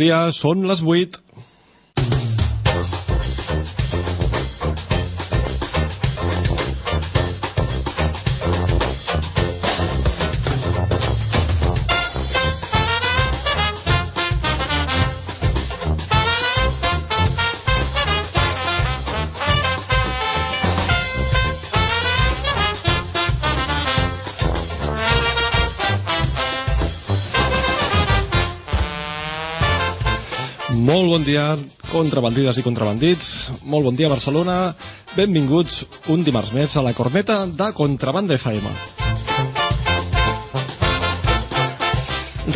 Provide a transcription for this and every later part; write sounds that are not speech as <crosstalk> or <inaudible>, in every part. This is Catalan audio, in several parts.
dia, són les 8. Contrabandides i contrabandits. Molt bon dia, Barcelona. Benvinguts un dimarts més a la corneta de Contrabanda FM.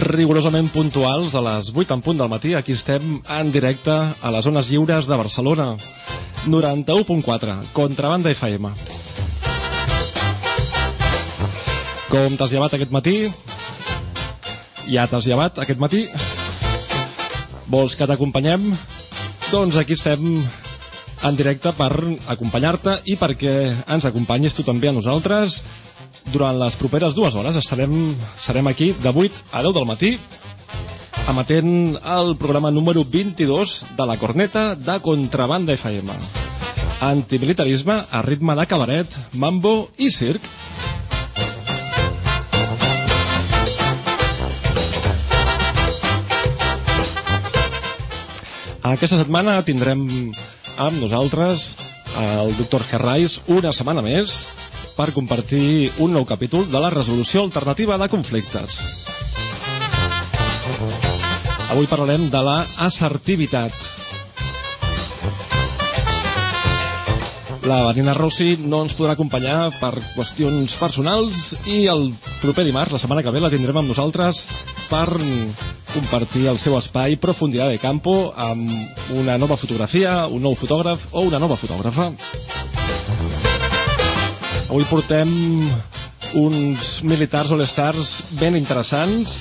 Rigorosament puntuals a les 8 en punt del matí, aquí estem en directe a les zones lliures de Barcelona. 91.4, Contrabanda FM. Com t'has llevat aquest matí? Ja t'has llevat aquest matí? Vols que t'acompanyem? Doncs aquí estem en directe per acompanyar-te i perquè ens acompanyis tu també a nosaltres. Durant les properes dues hores estarem, serem aquí de 8 a 10 del matí emetent el programa número 22 de la corneta de Contrabanda FM. Antimilitarisme a ritme de cabaret, mambo i circ. Aquesta setmana tindrem amb nosaltres el doctor Gerrais una setmana més per compartir un nou capítol de la resolució alternativa de conflictes. Avui parlarem de la assertivitat. La Vanina Rossi no ens podrà acompanyar per qüestions personals i el proper dimarts, la setmana que ve, la tindrem amb nosaltres per compartir el seu espai Profundidad de Campo amb una nova fotografia, un nou fotògraf o una nova fotògrafa. Avui portem uns militars all-stars ben interessants.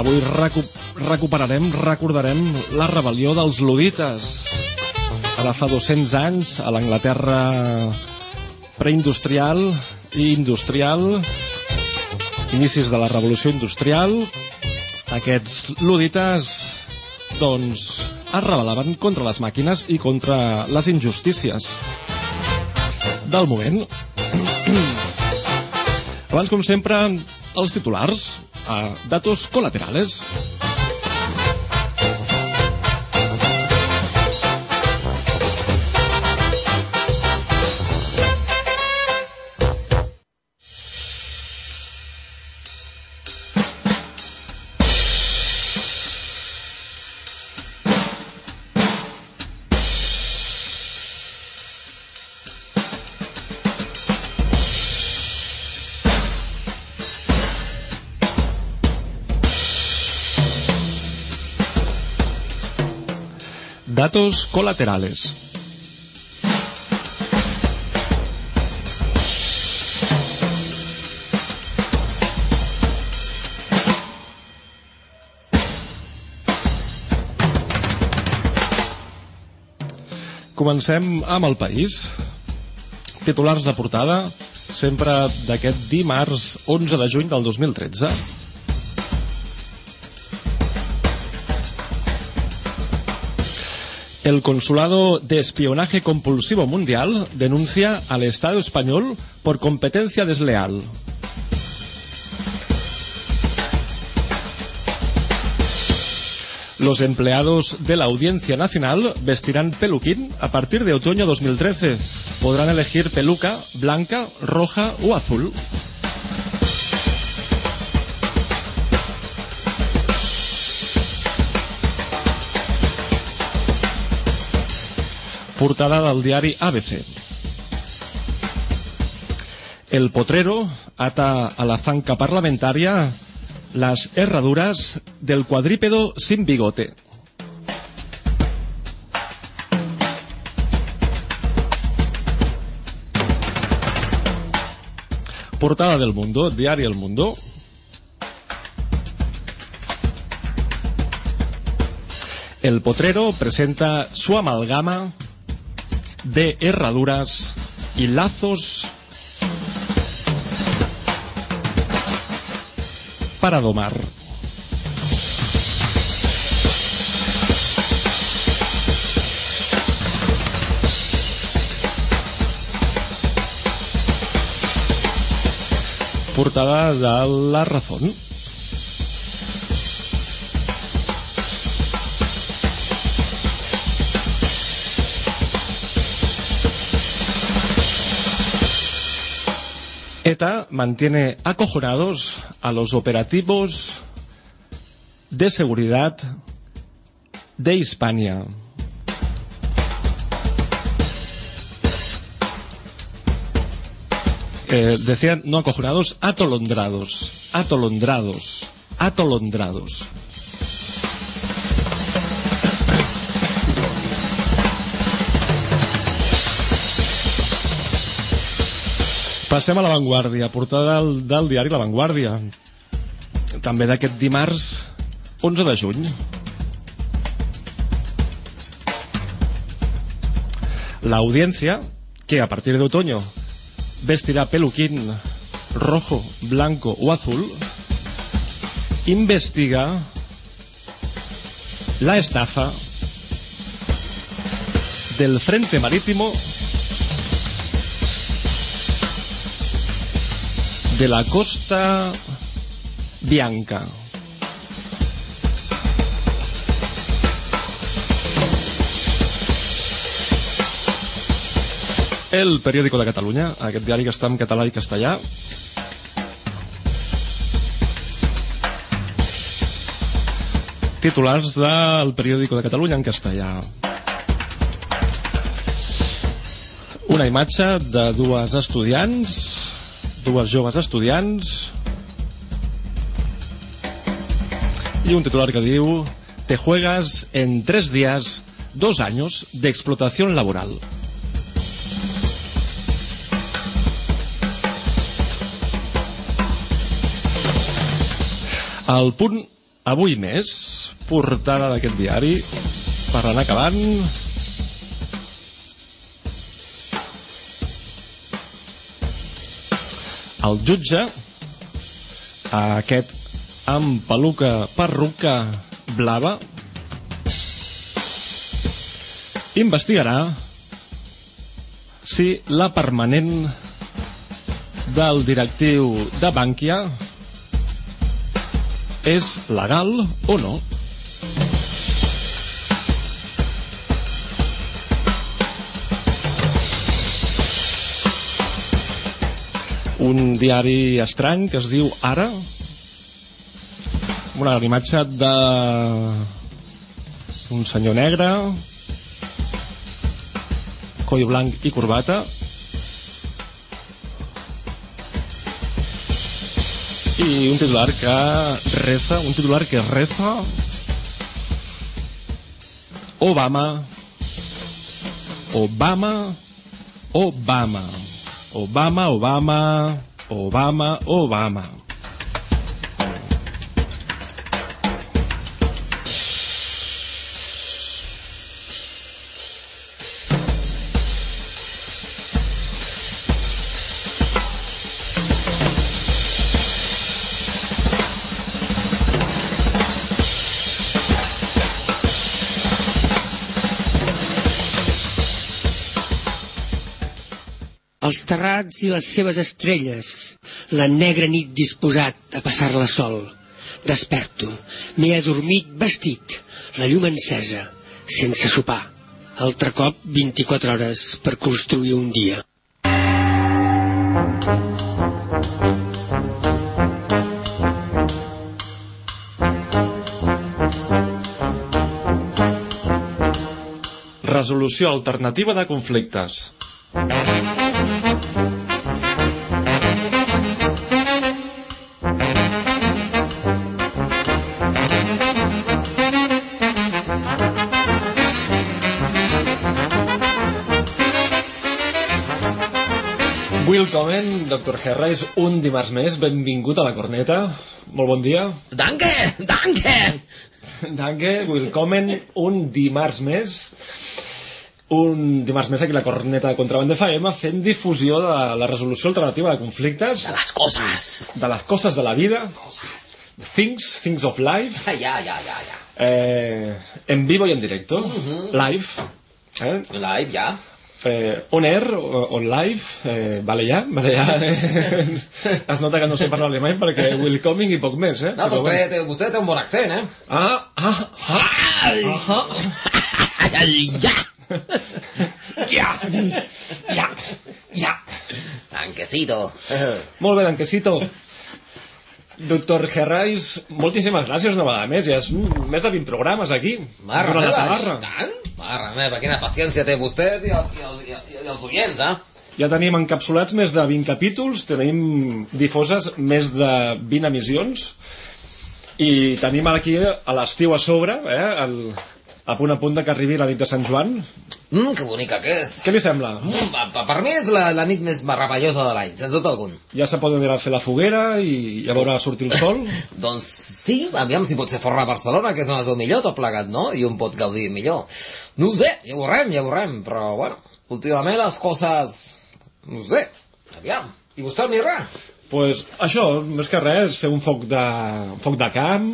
Avui recu recuperarem, recordarem la rebel·lió dels ludites. Ara fa 200 anys, a l'Anglaterra preindustrial i industrial, inicis de la revolució industrial, aquests ludites doncs es rebel·laven contra les màquines i contra les injustícies del moment. Abans, com sempre, els titulars, a datos colaterales. Datos colaterales. Comencem amb el país. Titulars de portada, sempre d'aquest dimarts 11 de juny del 2013. El Consulado de Espionaje Compulsivo Mundial denuncia al Estado español por competencia desleal. Los empleados de la Audiencia Nacional vestirán peluquín a partir de otoño 2013. Podrán elegir peluca blanca, roja o azul. Portada del diari ABC. El potrero ata a la zanca parlamentaria las herraduras del cuadrípedo sin bigote. Portada del Mundo, diario El Mundo. El potrero presenta su amalgama de herraduras y lazos para domar. Portada de La Razón. ETA mantiene acojonados a los operativos de seguridad de Hispania. Eh, decían no acojonados, atolondrados, atolondrados, atolondrados. Passem a La Vanguardia, portada del, del diari La Vanguardia. També d'aquest dimarts 11 de juny. La que a partir de otoño peluquín rojo, blanco o azul, investiga la estafa del Frente Marítimo de la Costa Bianca. El periòdico de Catalunya, aquest diari que està en català i castellà. Titulars del periòdico de Catalunya en castellà. Una imatge de dues estudiants, dues joves estudiants, y un titular que diu Te juegas en tres días dos años de laboral. El punt avui més, portada d'aquest diari, per anar acabant. El jutge, aquest amb peluca, perruca blava, investigarà si la permanent del directiu de Bànquia és legal o no. Un diari estrany que es diu Ara, una imatge de un senyor negre, coll blanc i corbata, i un titular que reza, un titular que reza Obama Obama Obama Obama Obama Obama Obama els terrats i les seves estrelles, la negra nit disposat a passar-la sol. Desperto, m'he adormit vestit, la llum encesa, sense sopar. Altre cop 24 hores per construir un dia. Resolució alternativa de conflictes. Willkommen, Dr. Herreis, un dimarts més, benvingut a la corneta. Molt bon dia. Danke, danke! Danke, willkommen, un dimarts més. Un dimarts més aquí la corneta de Contraband FM fent difusió de la resolució alternativa de conflictes. De les coses. De les coses de la vida. Coses. Things, things of life. Ja, ja, ja, ja. Eh, en vivo y en directo. Mhm. Live. Eh? Live, ja. Eh, on air, on live, eh, vale ja, vale ja. Eh, <laughs> es nota que no sé parlar alemany perquè welcoming i poc més, eh? No, però bueno. té, té, vostè té un bon accent, eh? Ah, ah, ah, ah, Ja! ja, ja, ja. Tanquecito. Molt bé, Danquesito. Doctor Gerrais, moltíssimes gràcies una vegada més. Ja és més de 20 programes aquí. Marra durant la tabarra. tant? Marra meva, quina paciència té vostès i els, i els, i els, i els oients, eh? Ja tenim encapsulats més de 20 capítols, tenim difoses més de 20 emissions i tenim aquí a l'estiu a sobre, eh, el, a punt a punt de que arribi la nit de Sant Joan. Mmm, que bonica que és. Què li sembla? Mm, per mi és la, la nit més meravellosa de l'any, sense dubte algun. Ja se poden anar a fer la foguera i ja veurà sortir el sol. <laughs> Doncs sí, aviam si pot ser fora a Barcelona, que és on es veu millor tot plegat, no? I un pot gaudir millor. No ho sé, ja ho veurem, ja ho veurem, però bueno, últimament les coses... No sé, aviam. I vostè ni res? pues això, més que res, fer un foc de, un foc de camp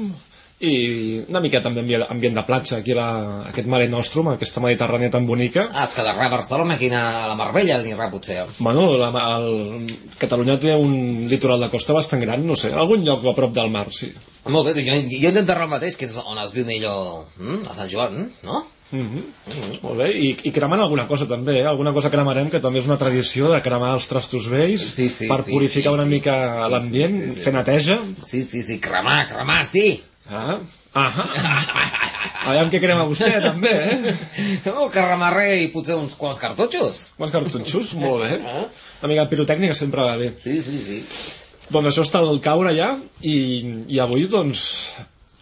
i una miqueta amb ambient, de platja aquí la, aquest mare nostrum, aquesta Mediterrània tan bonica. Ah, és que de a Barcelona, quina a la Marbella, ni res potser. Bueno, la, el, Catalunya té un litoral de costa bastant gran, no sé, algun lloc a prop del mar, sí. Molt bé, jo, jo intentaré el mateix, que és on es viu millor, mm? a Sant Joan, no? Mm -hmm. Molt bé, I, i cremant alguna cosa també, eh? alguna cosa cremarem que també és una tradició de cremar els trastos vells Sí, sí, per sí, purificar sí, una sí. mica Sí, l'ambient, sí, sí, sí. fer neteja. Sí, sí, sí, cremar, cremar, sí. Ah, ah, <laughs> Aviam què crema vostè també, eh? <laughs> Oh, que remarré i potser uns quants cartutxos. Quants cartutxos? <laughs> Molt bé. Ah. Una mica de pirotècnica sempre va bé. Sí, sí, sí. Doncs això està al caure ja i, i avui doncs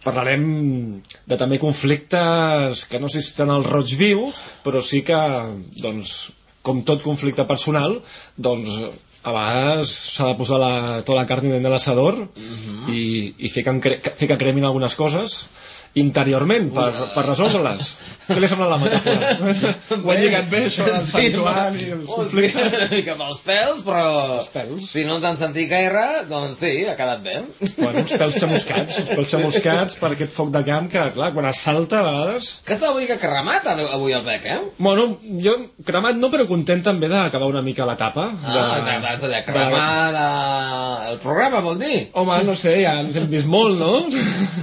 parlarem de també conflictes que no sé si estan al roig viu però sí que doncs com tot conflicte personal doncs a vegades s'ha de posar la, tota la carn dins de l'assador i, i fer, que, en cre fer que cremin algunes coses interiorment per, per resoldre-les què li sembla la metàfora? ho he lligat bé això del Sant Joan i els sí, conflictes una mica amb els pèls, però... Els pèls. Si no ens han sentit gaire, doncs sí, ha quedat bé. Bueno, uns pèls xamuscats, uns pèls xamuscats per aquest foc de camp que, clar, quan es salta a vegades... Que està avui que cremat avui el bec, eh? Bueno, jo cremat no, però content també d'acabar una mica l'etapa. Ah, que abans de cremar la... el programa, vol dir? Home, no sé, ja ens hem vist molt, no?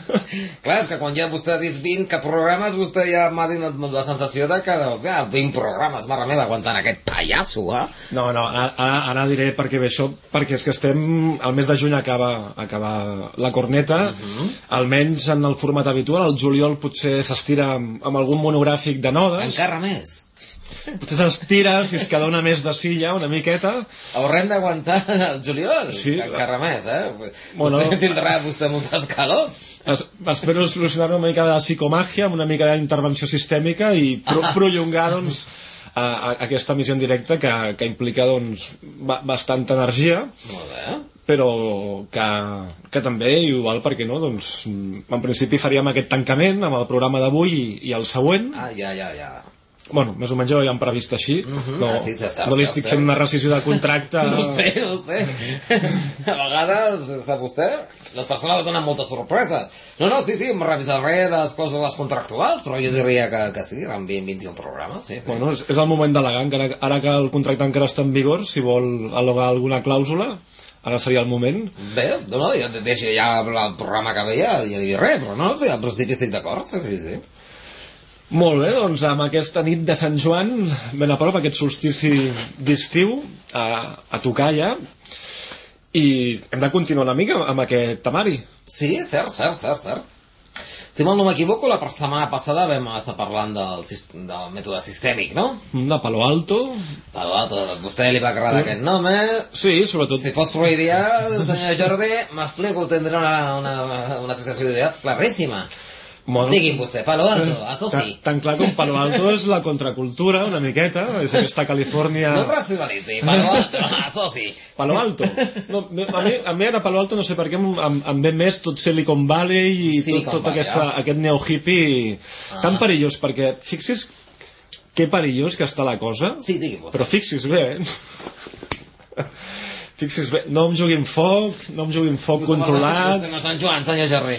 <laughs> Clar, és que quan ja vostè ha dit 20 que programes, vostè ja m'ha donat la sensació de que, ja, 20 programes, mare meva, aguantant aquest pallasso, eh? No, no, ara, ara, diré perquè ve això, perquè és que estem... El mes de juny acaba, acaba la corneta, almenys en el format habitual, el juliol potser s'estira amb, amb algun monogràfic de nodes, Encara més. Potser s'estira, si es queda una més de silla, una miqueta, Haurem d'aguantar el juliol, Sí, encara més, eh? Bueno. Vostè tindrà vostè moltes calors. Es, espero solucionar una mica de psicomàgia amb una mica d'intervenció sistèmica i pro, prolongar doncs, a, a, aquesta missió en directe que, que implica doncs, ba, bastanta energia Molt bé. però que, que també igual perquè no doncs, en principi faríem aquest tancament amb el programa d'avui i, i el següent Ah, ja, ja, ja. Bueno, més o menys ja ho hem previst així Mhm. no, Ah, sí, cert, no li estic fent una rescisió de contracte <laughs> No sé, no sé. <laughs> A vegades, sap vostè, les persones donen moltes sorpreses. No, no, sí, sí, em revisaré les clàusules contractuals, però jo diria que, que sí, eren 20, 21 programes, sí, sí. Bueno, és, és el moment d'al·legar, encara, ara que el contracte encara està en vigor, si vol al·legar alguna clàusula, ara seria el moment. Bé, no, no, ja, deixa, ja el programa que veia, ja li diré, però no, sí, al principi estic d'acord, sí, sí, sí. Molt bé, doncs amb aquesta nit de Sant Joan, ben a prop, aquest solstici d'estiu, a, a tocar ja, i hem de continuar una mica amb aquest temari. Sí, cert, cert, cert, cert. Si mal no m'equivoco, la setmana passada vam estar parlant del, del mètode sistèmic, no? De Palo Alto, Palo Alto, a vostè li va agradar aquest nom, eh? sí, sobretot... Si fos freudià, senyor Jordi, m'explico, tindré una, una, una associació d'idees claríssima. Bueno, Digui'm vostè, Palo Alto, això tan, sí. tan clar com Palo Alto és la contracultura, una miqueta, és aquesta Califòrnia... No racionalitzi, Palo Alto, <laughs> això sí. Palo Alto. No, a, mi, a mi ara Palo Alto no sé per què em, em, em ve més tot Silicon Valley i tot, Silicon tot Valley, aquesta, ah. aquest neo-hippie Ah. tan perillós, perquè fixis que perillós que està la cosa, Sí, però fixis bé, eh? fixis bé, no em juguin foc, no em juguin foc controlat, Estem a Sant Joan, senyor Jordi.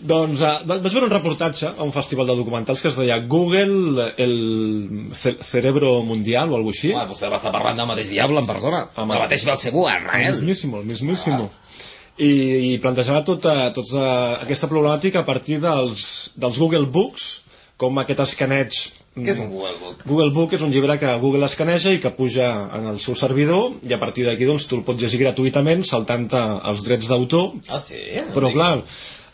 Doncs uh, vaig veure un reportatge a un festival de documentals que es deia Google, el ce cerebro mundial o alguna així. Home, vostè va estar parlant del mateix diable en persona. Home. el mateix Belcebú, El Arrael. mismíssimo, el mismíssimo. I, i plantejava tota, tota aquesta problemàtica a partir dels, dels Google Books, com aquest escaneig... Què és un Google Book? Google Book és un llibre que Google escaneja i que puja en el seu servidor i a partir d'aquí doncs, tu el pots llegir gratuïtament saltant els drets d'autor Ah, sí? però clar,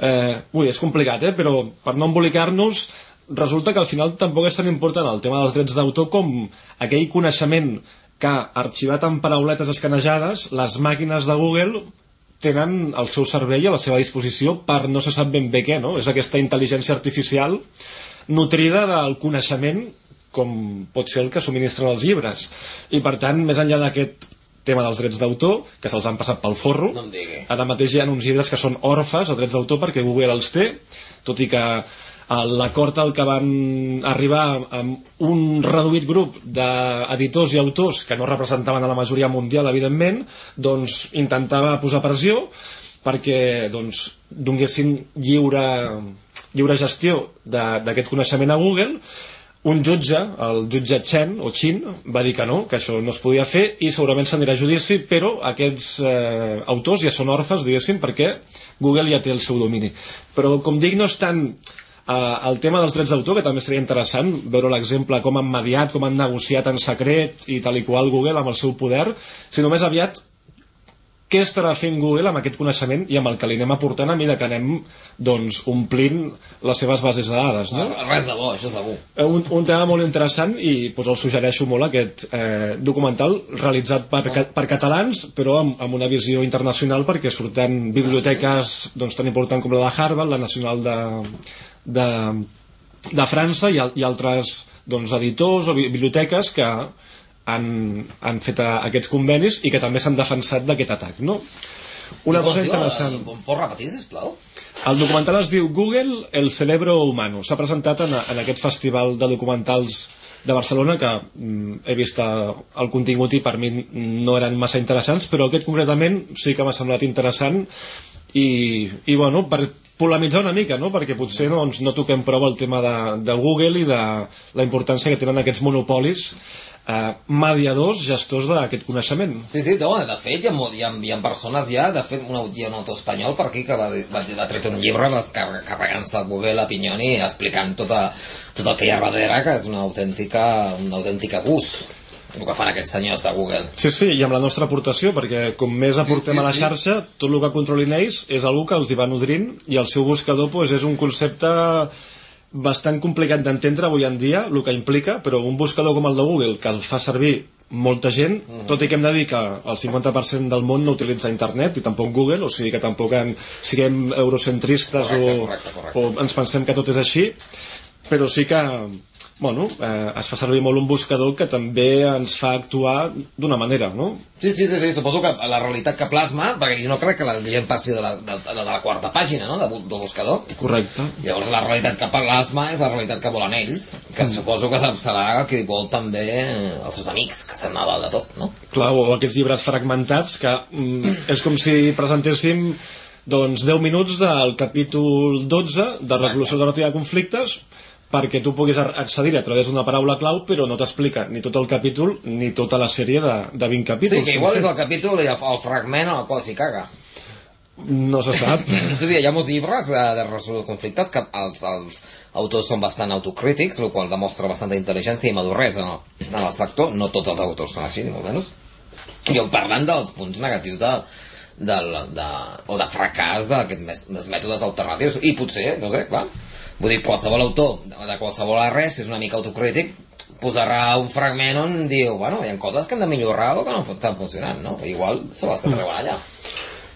eh, ui, és complicat, eh? però per no embolicar-nos resulta que al final tampoc és tan important el tema dels drets d'autor com aquell coneixement que, arxivat en parauletes escanejades, les màquines de Google tenen al seu servei a la seva disposició per no se sap ben bé què, no? És aquesta intel·ligència artificial nutrida del coneixement com pot ser el que subministren els llibres. I per tant, més enllà d'aquest tema dels drets d'autor, que se'ls han passat pel forro, No em digui. ara mateix hi ha uns llibres que són orfes a drets d'autor perquè Google els té, tot i que a l'acord al que van arribar amb un reduït grup d'editors i autors que no representaven a la majoria mundial, evidentment, doncs intentava posar pressió perquè doncs, donguessin lliure, lliure gestió de- d'aquest coneixement a Google un jutge, el jutge Chen o Chin, va dir que no, que això no es podia fer i segurament s'anirà a judici, però aquests eh, autors ja són orfes, diguéssim, perquè Google ja té el seu domini. Però, com dic, no és tant eh, el tema dels drets d'autor, que també seria interessant veure l'exemple com han mediat, com han negociat en secret i tal i qual Google amb el seu poder, sinó més aviat què estarà fent Google amb aquest coneixement i amb el que li anem aportant a mesura que anem doncs, omplint les seves bases de dades no? Res de bo, això segur. Eh, un, un tema molt interessant i doncs, el suggereixo molt aquest eh, documental realitzat per, ca- per catalans però amb, amb una visió internacional perquè surten biblioteques doncs, tan importants com la de Harvard, la nacional de, de, de França i, al- i altres doncs, editors o bi- biblioteques que han, han fet a, aquests convenis i que també s'han defensat d'aquest atac no? una cosa interessant Pots repetir, sisplau? el documental es diu Google, el cerebro humano. S'ha presentat en, en aquest festival de documentals de Barcelona que mm, he vist el contingut i per mi no eren massa interessants, però aquest concretament sí que m'ha semblat interessant i, i bueno, per polemitzar una mica, no? perquè potser doncs, no toquem prou el tema de, de Google i de la importància que tenen aquests monopolis eh, mediadors, gestors d'aquest coneixement. Sí, sí, no, de fet, hi ha, hi, ha, hi ha persones ja, de fet, un, hi ha un autor espanyol per aquí que va, va, va tret un llibre carregant-se a Google a Pinyoni explicant tota, tot el que hi ha darrere, que és una autèntica, un autèntic abús el que fan aquests senyors de Google. Sí, sí, i amb la nostra aportació, perquè com més Sí, aportem sí, a la sí. xarxa, tot el que controlin ells és algú que els hi va nodrint i el seu buscador pues, és un concepte bastant complicat d'entendre avui en dia, el que implica, però un buscador com el de Google, que el fa servir molta gent, Mm. tot i que hem de dir que el 50% del món no utilitza internet i tampoc Google, o sigui que tampoc en, siguem eurocentristes Correcte, o, correcte, correcte. o ens pensem que tot és així però sí que bueno, eh, es fa servir molt un buscador que també ens fa actuar d'una manera, no? Sí, sí, sí, sí, suposo que la realitat que plasma, perquè jo no crec que la gent passi de la, de, de, de la quarta pàgina, no?, de, del buscador. Correcte. Llavors la realitat que plasma és la realitat que volen ells, que suposo que serà el que vol també els seus amics, que estan a dalt de tot, no? Clar, o aquests llibres fragmentats que mm, és com si presentéssim doncs 10 minuts del capítol 12 de resolució narrativa de conflictes perquè tu puguis accedir a través d'una paraula clau però no t'explica ni tot el capítol ni tota la sèrie de, de 20 capítols. Sí, que igual és el capítol i el, el fragment en el qual s'hi caga. No se sap. <laughs> Sí, sí, hi ha molts llibres de, de resolució de conflictes que els, els autors són bastant autocrítics, el qual demostra bastanta intel·ligència i maduresa en el, en el sector. No tots els autors són així, ni molt menys. I parlant dels punts negatius de, del, de, o de fracàs d'aquests mètodes alternatius. I potser, no sé, clar, vull dir, qualsevol autor de qualsevol res, si és una mica autocrític, posarà un fragment on diu, bueno, hi ha coses que hem de millorar o que no estan funcionant, no? Igual són les que treuen allà.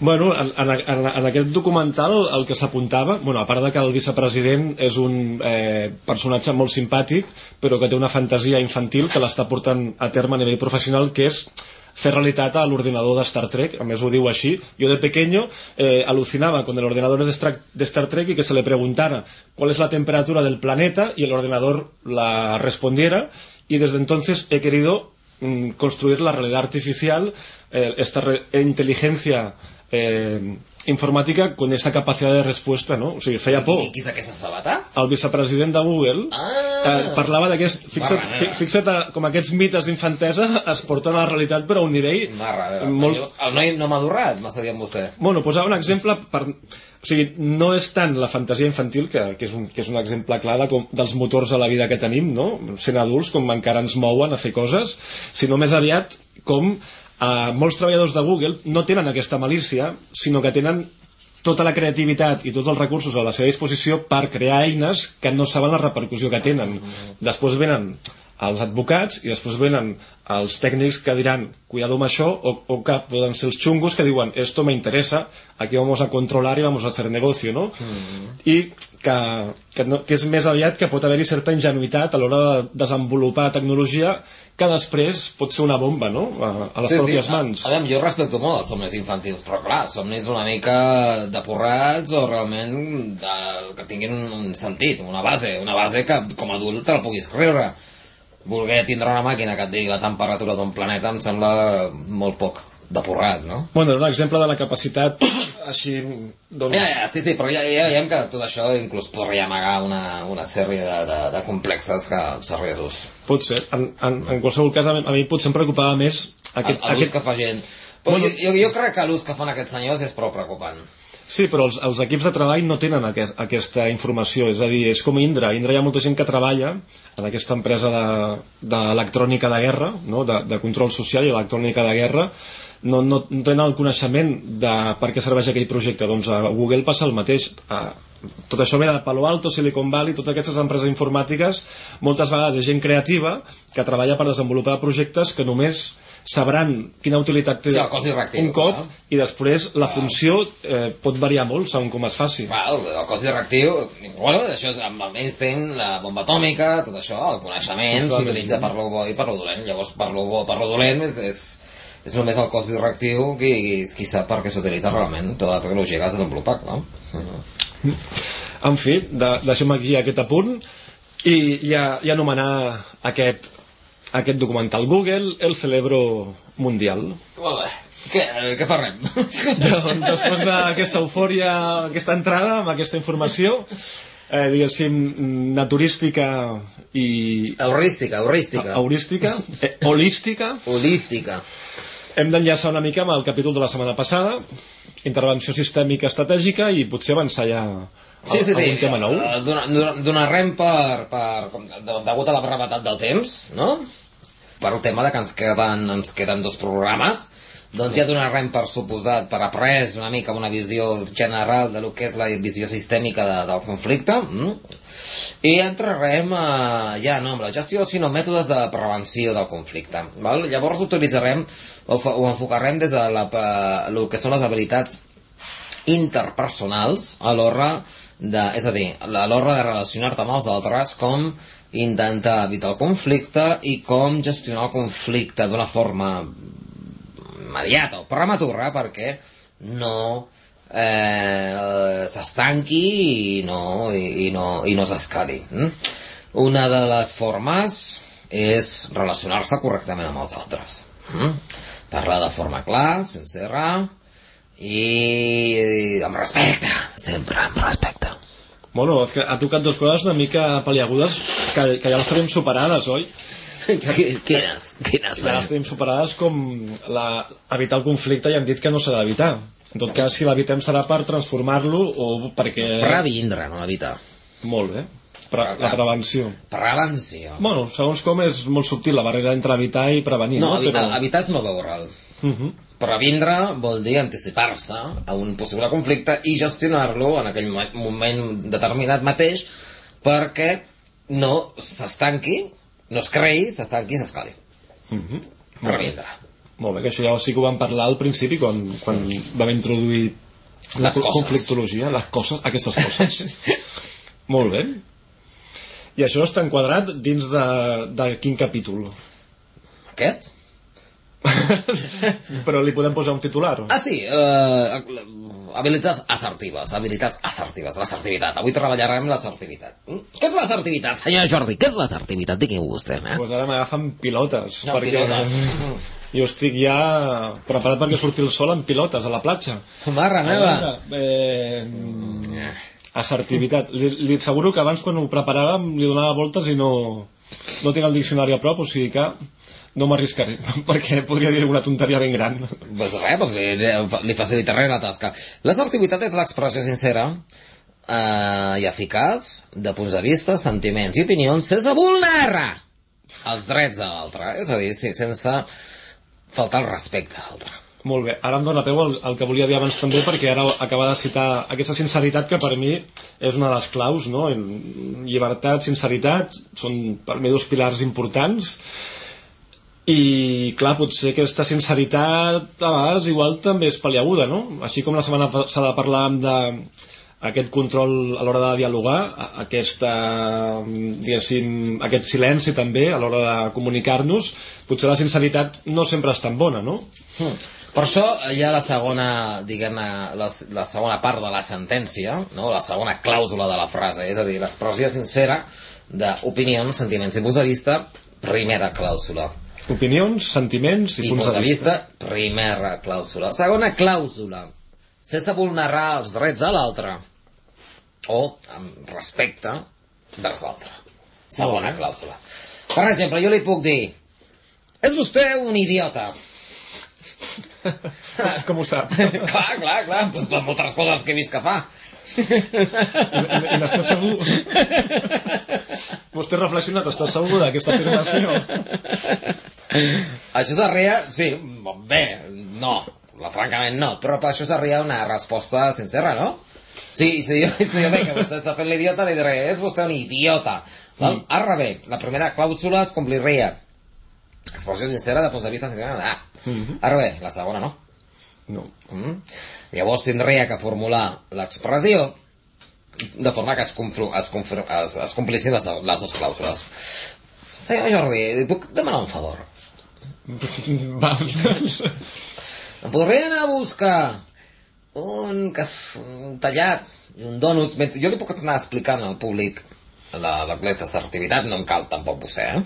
Bueno, en, en, en, en aquest documental el que s'apuntava, bueno, a part de que el vicepresident és un eh, personatge molt simpàtic, però que té una fantasia infantil que l'està portant a terme a nivell professional, que és fer realitat a l'ordinador de Star Trek, a més ho diu així. Jo de pequeño eh, alucinaba con el ordenador de Star, Trek y que se le preguntara cuál es la temperatura del planeta y el ordenador la respondiera y desde entonces he querido mm, construir la realidad artificial, eh, esta re- inteligencia eh, informática con esa capacidad de respuesta, no? O sigui, feia por. Qui, qui és aquesta sabata? El vicepresident de Google Ah! eh, parlava d'aquest... Fixa't, fi- fixa't a, com aquests mites d'infantesa es porten a la realitat però a un nivell Marra, meva. molt... Llavors, El noi no m'ha durrat, m'està dient vostè. Bueno, posava un exemple per... O sigui, no és tant la fantasia infantil, que, que, és, un, que és un exemple clar de com, dels motors a la vida que tenim, no? sent adults, com encara ens mouen a fer coses, sinó més aviat com eh, molts treballadors de Google no tenen aquesta malícia, sinó que tenen tota la creativitat i tots els recursos a la seva disposició per crear eines que no saben la repercussió que tenen. Després venen els advocats i després venen els tècnics que diran cuidado amb això o, o que poden ser els xungos que diuen esto me interesa, aquí vamos a controlar y vamos a hacer negocio, no? I que, que, no, que és més aviat que pot haver-hi certa ingenuïtat a l'hora de desenvolupar tecnologia que després pot ser una bomba, no? A, a les sí, pròpies a- mans. A, veure, jo respecto molt els somnis infantils, però clar, somnis una mica de porrats o realment de, que tinguin un sentit, una base, una base que com a adult te la puguis escriure. Voler tindre una màquina que et digui la temperatura d'un planeta em sembla molt poc de porrat, no? Bueno, és un exemple de la capacitat així... Doncs... Ja, ja, sí, sí, però ja, ja veiem que tot això inclús podria amagar una, una sèrie de, de, de complexes que seriosos. Pot ser. En, en, en qualsevol cas, a mi, a mi potser em preocupava més aquest... Aquest, l'ús aquest... que fa gent. Però Bueno- jo, jo, jo crec que l'ús que fan aquests senyors és prou preocupant. Sí, però els, els equips de treball no tenen aquest, aquesta informació. És a dir, és com Indra. Indra hi ha molta gent que treballa en aquesta empresa de- d'electrònica de, de guerra, no? de, de control social i electrònica de guerra, no, no, no tenen el coneixement de per què serveix aquell projecte. Doncs a Google passa el mateix. A, tot això ve de Palo Alto, Silicon Valley, totes aquestes empreses informàtiques, moltes vegades és gent creativa que treballa per desenvolupar projectes que només sabran quina utilitat té Sí, directiu, un cop clar. i després la funció eh, pot variar molt segons com es faci. Val, el cos directiu, bueno, això és amb el Einstein, la bomba atòmica, tot això, el coneixement Sí, clar, s'utilitza sí. per lo bo i per lo dolent. Llavors, per lo bo, per lo dolent és, és, és només el cos directiu qui, qui sap per què s'utilitza realment tota la tecnologia que has desenvolupat, no? En fi, de, deixem aquí aquest apunt i ja, ja anomenar aquest, aquest documental Google, el celebro mundial. Molt bé. Què, què farem? <laughs> doncs després d'aquesta eufòria, aquesta entrada amb aquesta informació, eh, diguéssim, naturística i Heurística, heurística. heurística, eh, holística, Holística. Hem d'enllaçar una mica amb el capítol de la setmana passada, intervenció sistèmica estratègica i potser avançar ja Sí, sí, sí. un tema nou. Eh, dona- dona- Donarem per, per, com, de- degut a la brevetat del temps, no? Per el tema de que ens queden, ens queden dos programes, doncs ja donarem per suposat, per après una mica una visió general de lo que és la visió sistèmica de, del conflicte, mm? i entrarem a, ja no amb la gestió, sinó mètodes de prevenció del conflicte. Val? Llavors utilitzarem o, ho enfocarem des de la, pa- lo que són les habilitats interpersonals a l'hora de, és a dir, a l'hora de relacionar-te amb els altres, com intentar evitar el conflicte i com gestionar el conflicte d'una forma immediata o prematura perquè no eh, s'estanqui i no, i, i no, i no s'escali. Mm? Una de les formes és relacionar-se correctament amb els altres. Mm? Parlar de forma clara, sincera i amb respecte, sempre amb respecte. Bueno, és que ha tocat dos coses una mica paliagudes que, que ja les tenim superades, oi? Quines? Quines Ja les tenim superades com la, evitar el conflicte i hem dit que no s'ha d'evitar. En tot cas, si l'evitem serà per transformar-lo o perquè... Previndre, no evitar. Molt bé. Pre la prevenció. Prevenció. Bueno, segons com és molt subtil la barrera entre evitar i prevenir. No, No, evitar, Però... evitar és no veure'l. Uh -huh. Previndre vol dir anticipar-se a un possible conflicte i gestionar-lo en aquell mo- moment determinat mateix perquè no s'estanqui, no es creï, s'estanqui i s'escali. Uh -huh. Previndre. Molt bé, que això ja sí que ho vam parlar al principi quan, quan vam introduir la Les conflictologia, les coses, aquestes coses. <laughs> Molt bé. I això està enquadrat dins de, de quin capítol? Aquest? <laughs> Però li podem posar un titular? Ah, sí, eh, habilitats assertives, habilitats assertives, l'assertivitat. Avui treballarem l'assertivitat. Mm? Què és l'assertivitat, senyor Jordi? Què és l'assertivitat? Digui-ho vostè, eh? Pues ara m'agafen pilotes. No, pilotes. <laughs> jo estic ja preparat perquè surti el sol en pilotes a la platja. Marra meva. veure, Eh, assertivitat. Li, li asseguro que abans quan ho preparàvem li donava voltes i no, no tinc el diccionari a prop, o sigui que no m'arriscaré, <laughs> perquè podria dir alguna tonteria ben gran. Pues res, pues li, li facilita res la tasca. L'assertivitat és l'expressió sincera eh, i eficaç de punts de vista, sentiments i opinions sense vulnerar els drets de l'altre. És a dir, sí, sense faltar el respecte a l'altre. Molt bé, ara em dóna peu al, al que volia dir abans també perquè ara acaba de citar aquesta sinceritat que per mi és una de les claus no? llibertat, sinceritat són per mi dos pilars importants i clar, potser aquesta sinceritat a vegades igual també és paliaguda no? així com la setmana passada parlàvem de aquest control a l'hora de dialogar, aquesta, aquest silenci també a l'hora de comunicar-nos, potser la sinceritat no sempre és tan bona, no? Hmm. Per això hi ha la segona, diguem-ne, la, la segona part de la sentència, no? la segona clàusula de la frase, és a dir, l'expressió sincera d'opinions, sentiments i punts de vista, primera clàusula. Opinions, sentiments i, I punts de vista, primera clàusula. Segona clàusula, sense vulnerar els drets de l'altre o amb respecte vers l'altre. Segona clàusula. Per exemple, jo li puc dir és vostè un idiota. <laughs> Com ho sap? <laughs> clar, clar, clar, pues per moltes coses que he vist que fa. I, n'estàs segur? Vostè reflexionat, està segur d'aquesta afirmació? Això seria, sí, bé, no, la, francament no, però per això seria una resposta sincera, no? Sí, si jo, si jo veig que vostè està fent l'idiota, li diré, és vostè un idiota. Val? Mm. Ara bé, la primera clàusula es compliria. Expressió sincera de punts de vista sincera. Ah. Mm -hmm. Ara bé, la segona no. No. Mm. Llavors tindria que formular l'expressió de forma que es, confru, es, confru, es, es complissin les, les dues clàusules. Senyor Jordi, li puc demanar un favor? Val. Em podria anar a buscar un, caf, un tallat i un dònut. Jo li puc anar explicant al públic la, la aquesta assertivitat, no em cal tampoc vostè, eh?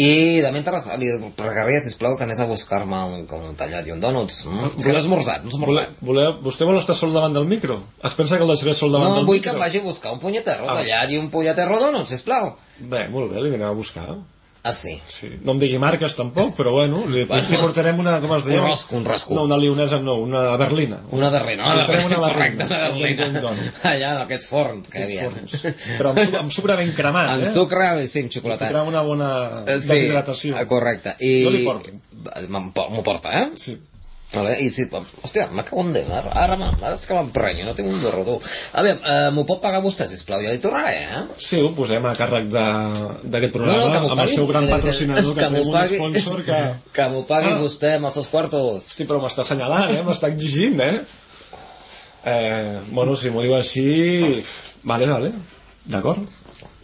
I de mentre li pregaria, sisplau, que anés a buscar-me un, un tallat i un dònut. Mm? És que no he esmorzat, no he esmorzat. vole, vostè vol estar sol davant del micro? Es pensa que el deixaré sol davant No, del vull micro? que em vagi a buscar un punyeterro Ah. tallat i un punyeterro dònut, sisplau. Bé, molt bé, li anirem a buscar. Ah, sí. Sí. No em digui marques tampoc, però bueno, li, Bueno. li portarem una, com es deia? Un rosco, un rosco. No, una lionesa no, una berlina. Una berlina, una berlina, una correcte, una berlina. berlina. Un dònut. <laughs> Allà, en aquests forns que hi havia. Forns. Però amb, amb sucre ben cremat, Amb eh? sucre i sí, amb xocolatat. Fotrà una bona Eh, deshidratació. correcte. I... Jo li porto. M'ho porta, eh? Sí. Vale, i si... Hòstia, me cago en Déu, ara, ara, ara és que m'emprenyo, no tinc un dorro, tu. A veure, eh, m'ho pot pagar vostè, sisplau, ja li tornaré, eh? Sí, ho posem a càrrec d'aquest No, programa, no, que m'ho amb el pagui- seu gran patrocinador, que, que m'ho tenim un pagui- sponsor que... <laughs> Que m'ho pagui Ah. vostè amb els seus quartos. Sí, però m'està assenyalant, eh? M'està exigint, eh? eh? Bueno, si m'ho diu així... Vale, vale. D'acord.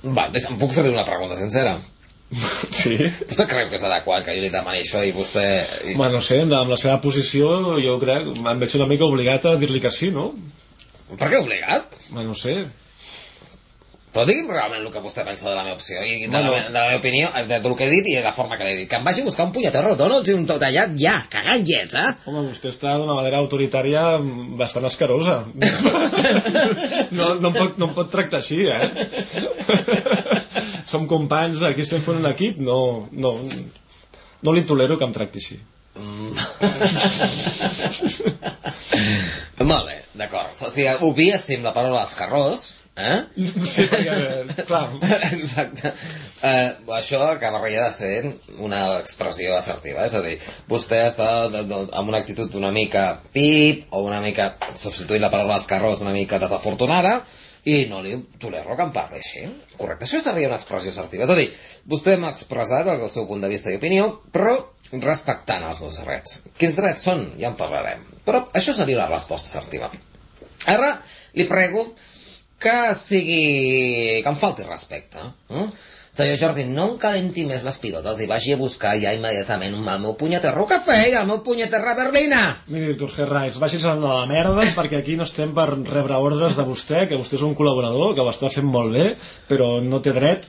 Va, deixa, em puc fer-li una pregunta sincera? <laughs> Sí. Vostè creu que és adequat que jo li demani això i vostè... I... Bueno, no sé, amb la seva posició jo crec, em veig una mica obligat a dir-li que sí, no? Per què obligat? Bueno, no sé. Però digui'm realment el que vostè pensa de la meva opció i de, Bueno. la, me- de la meva opinió, eh, de, del que he dit i de la forma que l'he dit. Que em vagi a buscar un punyeterro Donalds i un tot tallat ja, cagant llets, eh? Home, vostè està d'una manera autoritària bastant escarosa. <laughs> No, no, em pot, no em pot tractar així, eh? <laughs> Som companys, aquí estem fent un equip, no, no, no li tolero que em tracti així. Mm. <laughs> Molt bé, d'acord. O sigui, obviéssim la paraula escarrós, eh? Sí, perquè, clar, <laughs> Exacte. Eh, això acabaria de ser una expressió assertiva, és a dir, vostè està amb una actitud una mica pip o una mica, substituint la paraula escarrós, una mica desafortunada, i no li tolero que em parli així. Correcte, això seria una expressió assertiva. És a dir, vostè m'ha expressat el seu punt de vista i opinió, però respectant els meus drets. Quins drets són? Ja en parlarem. Però això seria una resposta assertiva. Ara li prego que sigui... que em falti respecte. Eh? Senyor Jordi, no em calenti més les pilotes i vagi a buscar ja immediatament un el meu punyeterro cafè i el meu punyeterra berlina. miri, doctor Herrais, vagi a la merda <laughs> perquè aquí no estem per rebre ordres de vostè, que vostè és un col·laborador, que ho està fent molt bé, però no té dret...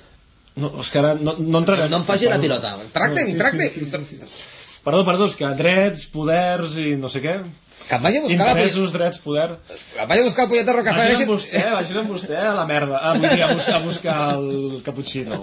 No, és que ara no, no entrarem... No em faci la pilota. Tracte, sí, tracte. Sí, sí, sí, sí. Perdó, perdó, és que drets, poders i no sé què. Que em vagi a buscar la... Interessos, drets, poder... Que em vagi a buscar el pollet de rocafort. Vagin amb vostè, vagin amb vostè a la merda. Ah, vull dir, a, bus a buscar el cappuccino.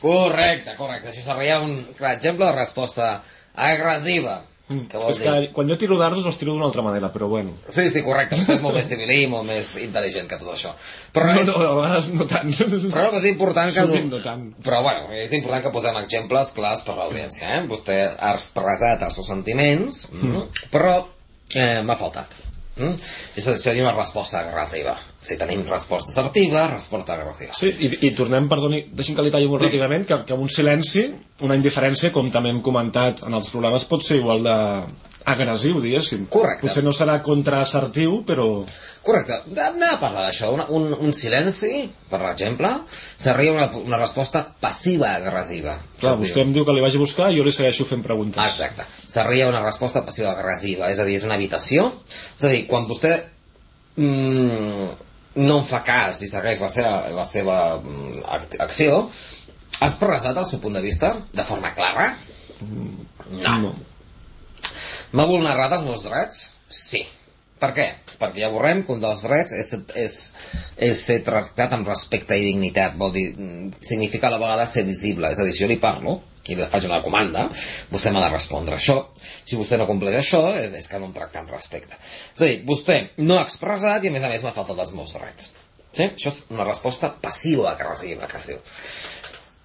Correcte, correcte. Això seria un clar exemple de resposta agressiva. Què vol és dir? que quan jo tiro dardos els tiro d'una altra manera, però bueno. Sí, sí, correcte. Vostè és molt més civilí, molt més intel·ligent que tot això. Però, No, és, no, a vegades no tant. però és important que... Sovint no tant. Però bueno, és important que posem exemples clars per a l'audiència. Eh? Vostè ha expressat els seus sentiments, mm. però eh, m'ha faltat. Mm? Això seria una resposta agressiva. O sigui, tenim resposta assertiva, resposta agressiva. Sí, i, i tornem, perdoni, deixi'm que li talli molt Sí. ràpidament, que, que un silenci, una indiferència, com també hem comentat en els programes, pot ser igual de agressiu, diguéssim. Correcte. Potser no serà contraassertiu, però... Correcte. Anem a parlar d'això. Un, un, un silenci, per exemple, seria una, una resposta passiva-agressiva. Clar, Es diu. vostè em diu que li vagi a buscar i jo li segueixo fent preguntes. Exacte. Seria una resposta passiva-agressiva, és a dir, és una habitació. És a dir, quan vostè mm, no en fa cas i segueix la seva, la seva mm, acció, ha expressat el seu punt de vista de forma clara? No. no. M'ha vulnerat els meus drets? Sí. Per què? Perquè ja veurem que un dels drets és, és, és ser tractat amb respecte i dignitat. Vol dir, significa a la vegada ser visible. És a dir, si jo li parlo i li faig una comanda, vostè m'ha de respondre això. Si vostè no compleix això, és, és que no em tracta amb respecte. És a dir, vostè no ha expressat i a més a més m'ha faltat els meus drets. Sí? Això és una resposta passiva-agressiva, que diu.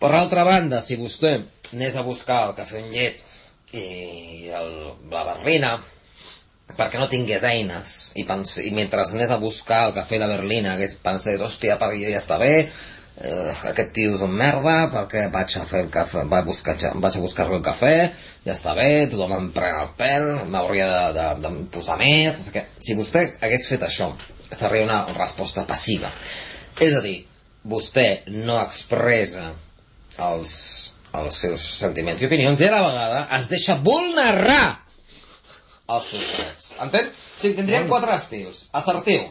Per altra banda, si vostè anés a buscar el cafè amb llet i el, la berlina perquè no tingués eines i, pens, i mentre anés a buscar el cafè i la berlina hagués, pensés, hòstia, per ja està bé eh, aquest tio és un merda perquè vaig a fer el cafè vaig buscar, vaig a buscar el cafè ja està bé, tothom em pren el pèl m'hauria de, de, de posar més què. si vostè hagués fet això seria una resposta passiva és a dir, vostè no expressa els, els seus sentiments i opinions i a la vegada es deixa vulnerar els seus drets. Entén? O sigui, tindríem quatre estils. Assertiu,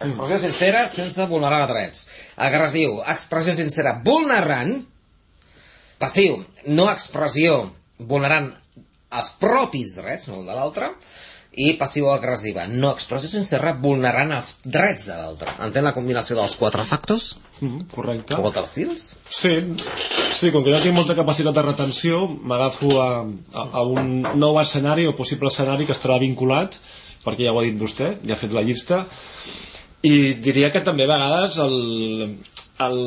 expressió sincera sense vulnerar drets. Agressiu, expressió sincera vulnerant. Passiu, no expressió vulnerant els propis drets, no el de l'altre. I passiu-agressiva, no expressió sincera vulnerant els drets de l'altre. Entén la combinació dels quatre factors? Mm, correcte. O quatre estils? Sí, sí, com que no tinc molta capacitat de retenció, m'agafo a, a, a un nou escenari o possible escenari que estarà vinculat, perquè ja ho ha dit vostè, ja ha fet la llista, i diria que també a vegades el, el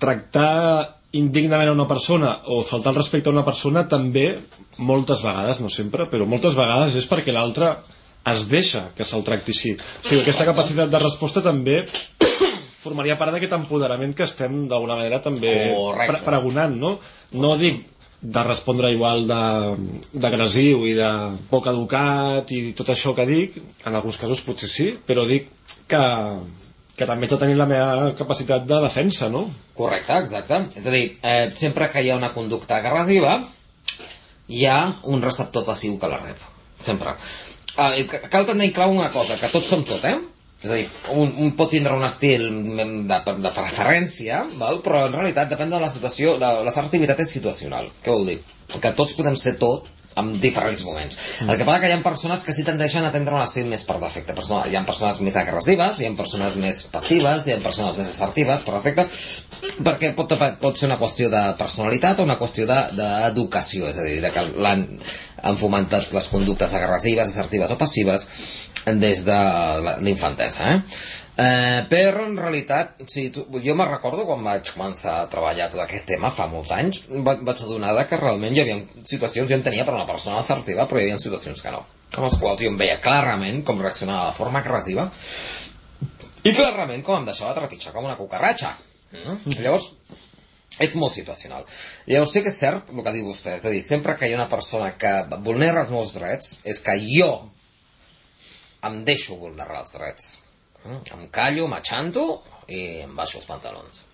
tractar indignament a una persona o faltar el respecte a una persona també, moltes vegades, no sempre, però moltes vegades és perquè l'altre es deixa que se'l tracti així. O sigui, aquesta capacitat de resposta també <coughs> formaria part d'aquest empoderament que estem d'alguna manera també pre pregonant, no? No dic de respondre igual d'agressiu i de poc educat i tot això que dic, en alguns casos potser sí, però dic que, que també haig de tenir la meva capacitat de defensa, no? Correcte, exacte. És a dir, eh, sempre que hi ha una conducta agressiva, hi ha un receptor passiu que la rep. Sempre. I cal tenir clau una cosa, que tots som tot, eh? És a dir, un, un pot tindre un estil de, de preferència, val? però en realitat depèn de la situació, la, l'assertivitat és situacional. Què vol dir? Que tots podem ser tot en diferents moments. El que passa que hi ha persones que sí tendeixen a tindre un estil més per defecte. Persona, hi ha persones més agressives, hi ha persones més passives, hi ha persones més assertives per defecte, perquè pot, pot ser una qüestió de personalitat o una qüestió de- d'educació, és a dir, de que han fomentat les conductes agressives, assertives o passives des de l'infantesa. Eh? Eh, però en realitat, sí, tu, jo me recordo quan vaig començar a treballar tot aquest tema fa molts anys, va, vaig adonar que realment hi havia situacions, jo en tenia per una persona assertiva, però hi havia situacions que no, en les quals jo em veia clarament com reaccionava de forma agressiva i clarament com em deixava trepitjar com una cucaratxa. Mm? Llavors, és molt situacional. Llavors sí que és cert el que diu vostè, és a dir, sempre que hi ha una persona que vulnera els meus drets, és que jo em deixo vulnerar els drets. Mm? Em callo, m'aixanto i em baixo els pantalons.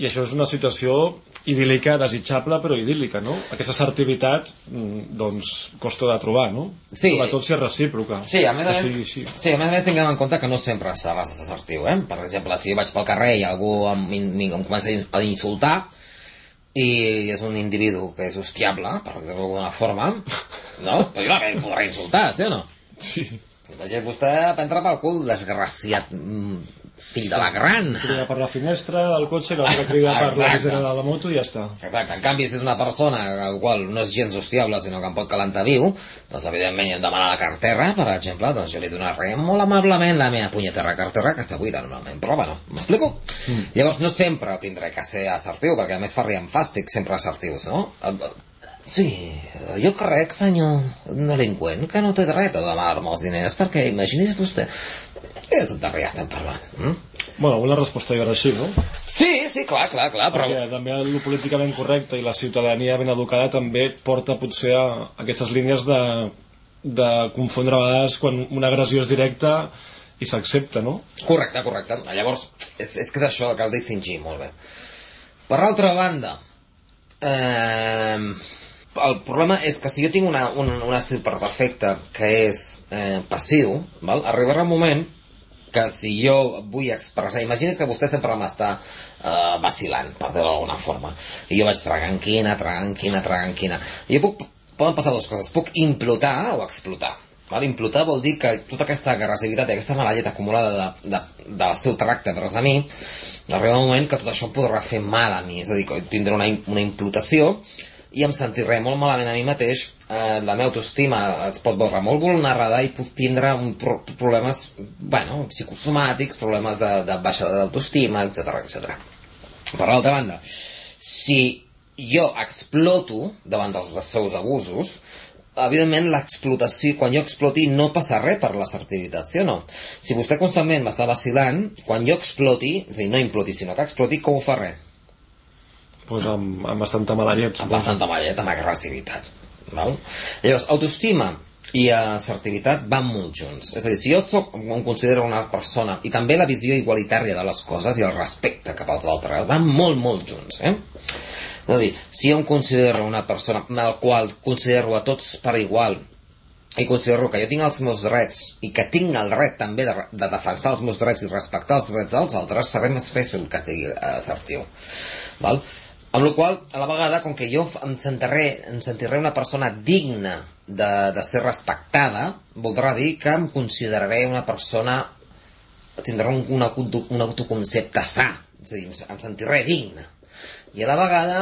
I això és una situació idíl·lica, desitjable, però idíl·lica, no? Aquesta assertivitat, mm, doncs, costa de trobar, no? Sí. Sobretot si és recíproca. Sí, a més a més, sí, a més a més tinguem en compte que no sempre seràs assertiu, eh? Per exemple, si vaig pel carrer i algú em, em, em comença a insultar, i és un individu que és hostiable, per dir-ho d'alguna forma, no? Però jo podrà insultar, sí o no? Sí. Imagina't vostè prendre pel cul, desgraciat mm, fill de la gran. Crida per la finestra del cotxe, que l'altre crida per la visera de la moto i ja està. Exacte, en canvi, si és una persona al qual no és gens hostiable, sinó que em pot calentar viu, doncs evidentment em demana la cartera, per exemple, doncs jo li donaré molt amablement la meva punyetera cartera, que està buida normalment, però bueno, m'explico? Mm. Llavors no sempre tindré que ser assertiu, perquè a més faríem fàstic sempre assertius, no? Sí, jo crec, senyor delinqüent, que no té dret a demanar-me els diners, perquè imagini's vostè... De tot darrere estem parlant. Mm? Bueno, una resposta jo era així, no? Sí, sí, clar, clar, clar, però... Perquè també el políticament correcte i la ciutadania ben educada també porta potser a aquestes línies de, de confondre a vegades quan una agressió és directa i s'accepta, no? Correcte, correcte. Llavors, és, és que és això, cal distingir molt bé. Per altra banda, eh, el problema és que si jo tinc una, un, un estil defecte que és eh, passiu, val? arribarà un moment que si jo vull expressar, imagina't que vostè sempre m'està eh, vacilant, per dir-ho d'alguna forma, i jo vaig traganquina, traganquina, traganquina. Jo puc, poden passar dues coses, puc implotar o explotar. Val? Implotar vol dir que tota aquesta agressivitat i aquesta mala llet acumulada de, de, del seu tracte vers a mi, arriba un moment que tot això podrà fer mal a mi, és a dir, que tindré una, una implotació i em sentiré molt malament a mi mateix, eh, la meva autoestima es pot veure molt vulnerada i puc tindre un pro problemes, bueno, psicosomàtics, problemes de, de baixada d'autoestima, etc etc. Per l'altra banda, si jo exploto davant dels seus abusos, evidentment l'explotació, quan jo exploti no passa res per l'assertivitat, sí o no? Si vostè constantment m'està vacilant, quan jo exploti, és a dir, no imploti, sinó que exploti, com ho fa res? Pues amb, amb bastanta mala llet. amb bastanta mallet, amb agressivitat. Val? Llavors, autoestima i assertivitat van molt junts. És a dir, si jo soc, em considero una persona, i també la visió igualitària de les coses i el respecte cap als altres, van molt, molt junts. Eh? És a dir, si jo em considero una persona amb la qual considero a tots per igual i considero que jo tinc els meus drets i que tinc el dret també de, de defensar els meus drets i respectar els drets dels altres, serà més fàcil que sigui assertiu. Val? Amb la qual a la vegada, com que jo em sentiré, em sentiré una persona digna de, de ser respectada, voldrà dir que em consideraré una persona tindrà un, un, auto- un autoconcepte sa, és a dir, em sentiré digne. I a la vegada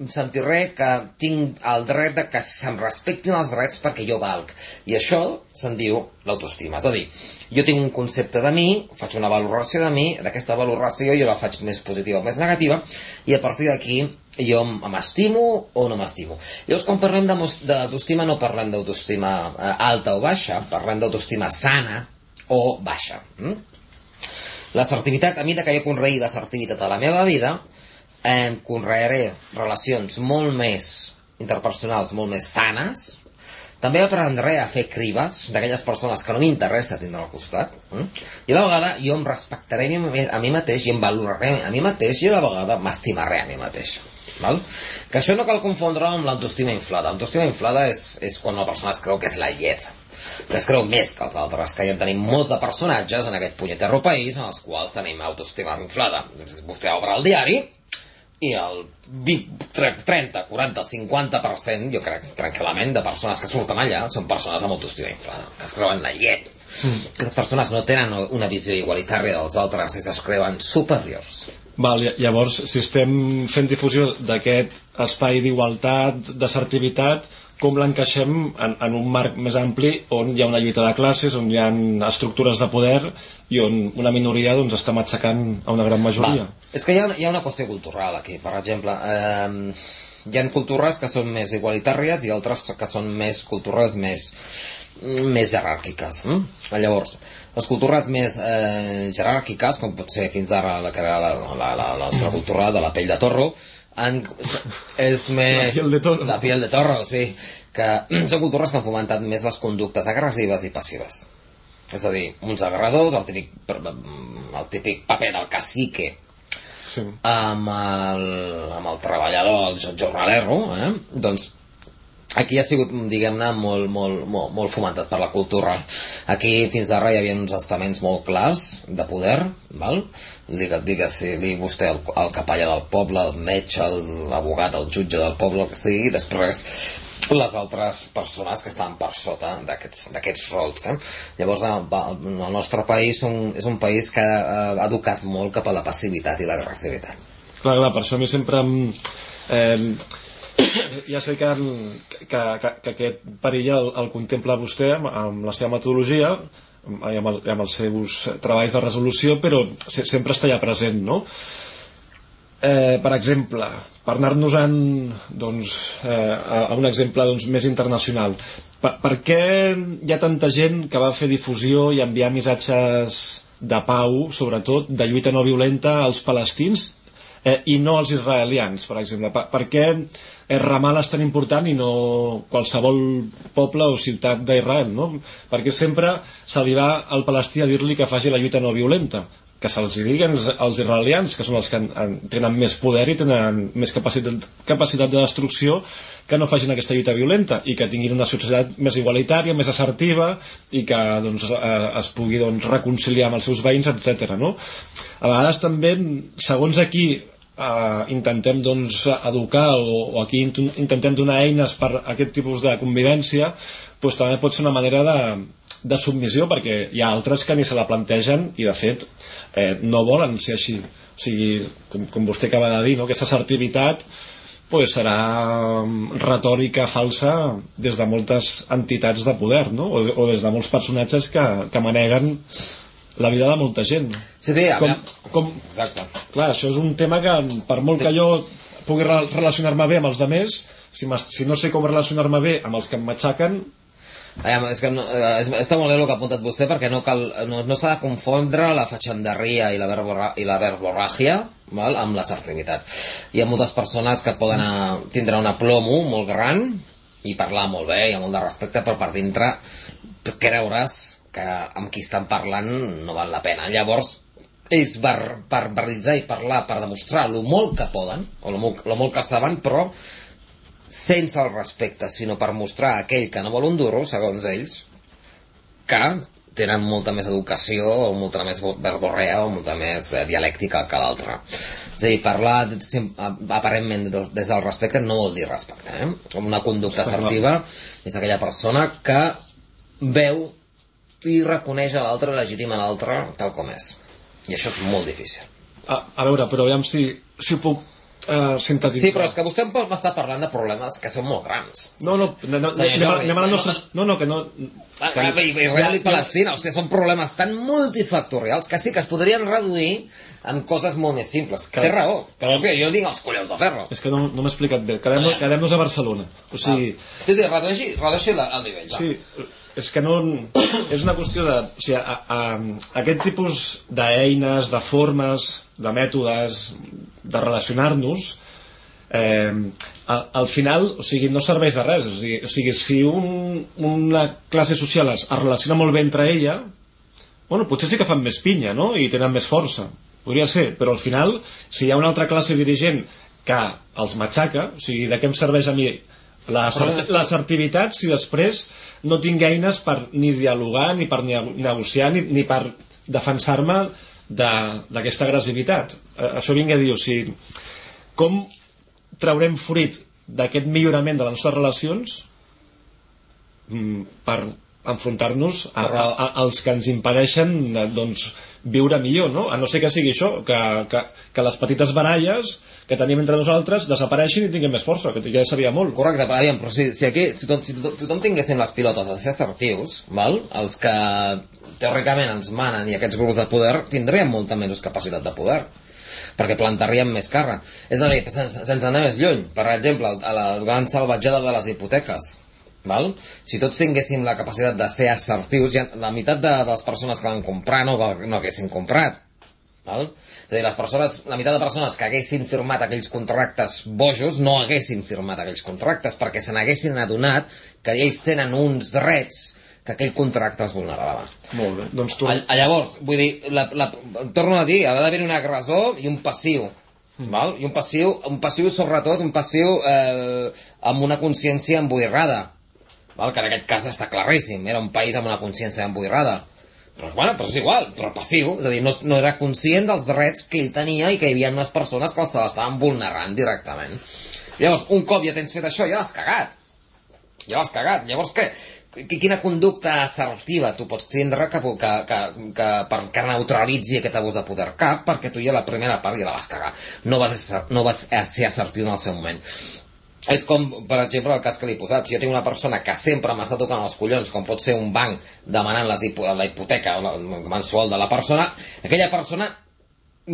em sentiré que tinc el dret de que se'm respectin els drets perquè jo valc. I això se'n diu l'autoestima. És a dir, jo tinc un concepte de mi, faig una valoració de mi, d'aquesta valoració jo la faig més positiva o més negativa, i a partir d'aquí jo m'estimo o no m'estimo. Llavors, quan parlem d'autoestima, no parlem d'autoestima eh, alta o baixa, parlem d'autoestima sana o baixa. Mm? L'assertivitat, a mesura que jo conreï l'assertivitat a la meva vida, eh, conrearé relacions molt més interpersonals, molt més sanes, també aprendré a fer crides d'aquelles persones que no m'interessa tindre al costat, mm? i a la vegada jo em respectaré a mi, a mi mateix i em valoraré a mi mateix i a la vegada m'estimaré a mi mateix. Val? Que això no cal confondre amb l'autoestima inflada. L'autoestima inflada és, és quan una persona es creu que és la llet, que es creu més que els altres, que ja en tenim molts de personatges en aquest punyetero país en els quals tenim autoestima inflada. Doncs vostè obre el diari i el 20, 30, 40, 50%, jo crec tranquil·lament, de persones que surten allà són persones amb autoestima inflada, que es creuen la llet. Mm. Aquestes persones no tenen una visió igualitària dels altres i es creuen superiors. Val, lla- llavors, si estem fent difusió d'aquest espai d'igualtat, d'assertivitat, com l'encaixem en, en un marc més ampli on hi ha una lluita de classes, on hi ha estructures de poder i on una minoria doncs, està matxacant a una gran majoria? Val. És que hi ha, hi ha una qüestió cultural aquí, per exemple. Eh, hi ha cultures que són més igualitàries i altres que són més cultures més, més jeràrquiques. Mm? Llavors, les cultures més eh, jeràrquiques, com pot ser fins ara la, la, la, la, la nostra cultura de la pell de torro, han, és més... piel de toro. La piel de torro, sí. Que <clears throat> són cultures que han fomentat més les conductes agressives i passives. És a dir, uns agressors, el típic, el típic paper del cacique, Sí. amb el, amb el treballador, el jornalero, eh? doncs aquí ha sigut, diguem-ne, molt, molt, molt, molt fomentat per la cultura. Aquí fins ara hi havia uns estaments molt clars de poder, val? Digue, digues, li vostè el, el capellà del poble, el metge, l'abogat, el jutge del poble, el que sigui, i després les altres persones que estan per sota d'aquests rols. Eh? Llavors, el, el nostre país un, és un país que ha educat molt cap a la passivitat i l'agressivitat. Clar, clar, per això a mi sempre... Eh, ja sé que, que, que, que aquest perill el, el contempla vostè amb, amb la seva metodologia i amb, el, amb els seus treballs de resolució, però se, sempre està allà present, no? Eh, per exemple, per anar-nos doncs, eh, a un exemple doncs, més internacional, per, per què hi ha tanta gent que va fer difusió i enviar missatges de pau, sobretot de lluita no violenta als palestins eh, i no als israelians, per exemple? Per, per què Ramal és tan important i no qualsevol poble o ciutat d'Israel, no? Perquè sempre se li va al palestí a dir-li que faci la lluita no violenta que se'ls diguen els, els israelians, que són els que en, en, tenen més poder i tenen més capacitat, capacitat de destrucció, que no facin aquesta lluita violenta i que tinguin una societat més igualitària, més assertiva i que doncs, eh, es pugui doncs, reconciliar amb els seus veïns, etc. No? A vegades també, segons aquí eh, intentem doncs, educar o, o aquí intentem donar eines per a aquest tipus de convivència, doncs també pot ser una manera de, de submissió perquè hi ha altres que ni se la plantegen i de fet eh, no volen ser així o sigui, com, com vostè acaba de dir no? aquesta assertivitat pues, serà mm, retòrica falsa des de moltes entitats de poder no? o, o des de molts personatges que, que maneguen la vida de molta gent sí, sí, com, com, Exacte. clar, això és un tema que per molt sí. que jo pugui relacionar-me bé amb els altres si, si no sé com relacionar-me bé amb els que em matxaquen Aviam, és que no, és, està molt bé el que ha apuntat vostè perquè no, cal, no, no s'ha de confondre la fatxanderia i la, verborra, i la verborràgia val, amb l'assertivitat. Hi ha moltes persones que poden a, eh, tindre una plomo molt gran i parlar molt bé, hi ha molt de respecte, però per dintre creure's que amb qui estan parlant no val la pena. Llavors, ells verbalitzar i parlar per demostrar el molt que poden, o el molt, el molt que saben, però sense el respecte, sinó per mostrar a aquell que no vol un duro, segons ells, que tenen molta més educació o molta més verborrea o molta més eh, dialèctica que l'altra. És a dir, parlar aparentment des del respecte no vol dir respecte. Eh? Una conducta assertiva és aquella persona que veu i reconeix a l'altre, legitima l'altre tal com és. I això és molt difícil. A, a veure, però aviam si, si puc uh, sintetitzar. Sí, però és que vostè m'està parlant de problemes que són molt grans. No, no, no, no, anem, anem a la nostra... No, no, que no... Ah, que... Israel i Palestina, hòstia, són problemes tan multifactorials que sí que es podrien reduir en coses molt més simples. Que, Té raó. Que, hòstia, jo tinc els collons de ferro. És que no, no m'he explicat bé. Quedem-nos quedem a Barcelona. O sigui... Ah. Sí, sí, redueixi, redueixi el nivell. Va. Sí, és que no... És una qüestió de... O sigui, a, a, aquest tipus d'eines, de formes, de mètodes, de relacionar-nos, eh, al, al final o sigui, no serveix de res. O sigui, o sigui si un, una classe social es, es relaciona molt bé entre ella, bueno, potser sí que fan més pinya, no?, i tenen més força. Podria ser, però al final, si hi ha una altra classe dirigent que els matxaca, o sigui, de què em serveix a mi l'assertivitat si després no tinc eines per ni dialogar, ni per negociar, ni, ni per defensar-me d'aquesta agressivitat. Eh, això vinc a dir, o sigui, com traurem fruit d'aquest millorament de les nostres relacions mm, per enfrontar-nos als que ens impedeixen eh, doncs, viure millor, no? A no ser que sigui això, que, que, que les petites baralles que tenim entre nosaltres desapareixin i tinguem més força, que ja seria molt. Correcte, però, aviam, però si, si aquí, si tothom, si tothom, tothom tinguéssim les pilotes de ser assertius, val? els que teòricament ens manen i aquests grups de poder tindrien molta menys capacitat de poder perquè plantaríem més carra. És a dir, sense, sense anar més lluny, per exemple, a la gran salvatjada de les hipoteques, Val? Si tots tinguéssim la capacitat de ser assertius, ja la meitat de, de les persones que van comprar no, no haguessin comprat. Val? És a dir, les persones, la meitat de persones que haguessin firmat aquells contractes bojos no haguessin firmat aquells contractes perquè se n'haguessin adonat que ells tenen uns drets que aquell contracte es vulnerava. Molt bé, doncs tu... A, a llavors, vull dir, la, la, torno a dir, ha d'haver un agressor i un passiu Mm. Val? I un passiu, un passiu sobretot, un passiu eh, amb una consciència emboirrada. Val? Que en aquest cas està claríssim, era un país amb una consciència emboirrada. Però, bueno, però és igual, però passiu, és a dir, no, no era conscient dels drets que ell tenia i que hi havia unes persones que se l'estaven vulnerant directament. Llavors, un cop ja tens fet això, ja l'has cagat. Ja l'has cagat. Llavors, què? Quina conducta assertiva tu pots tindre que, que, que, que, per, que neutralitzi aquest abús de poder cap perquè tu ja la primera part ja la vas cagar. No vas, ser, no vas ser assertiu en el seu moment. És com, per exemple, el cas que li he posat. Si jo tinc una persona que sempre m'està tocant els collons, com pot ser un banc demanant les hipo la hipoteca la, mensual de la persona, aquella persona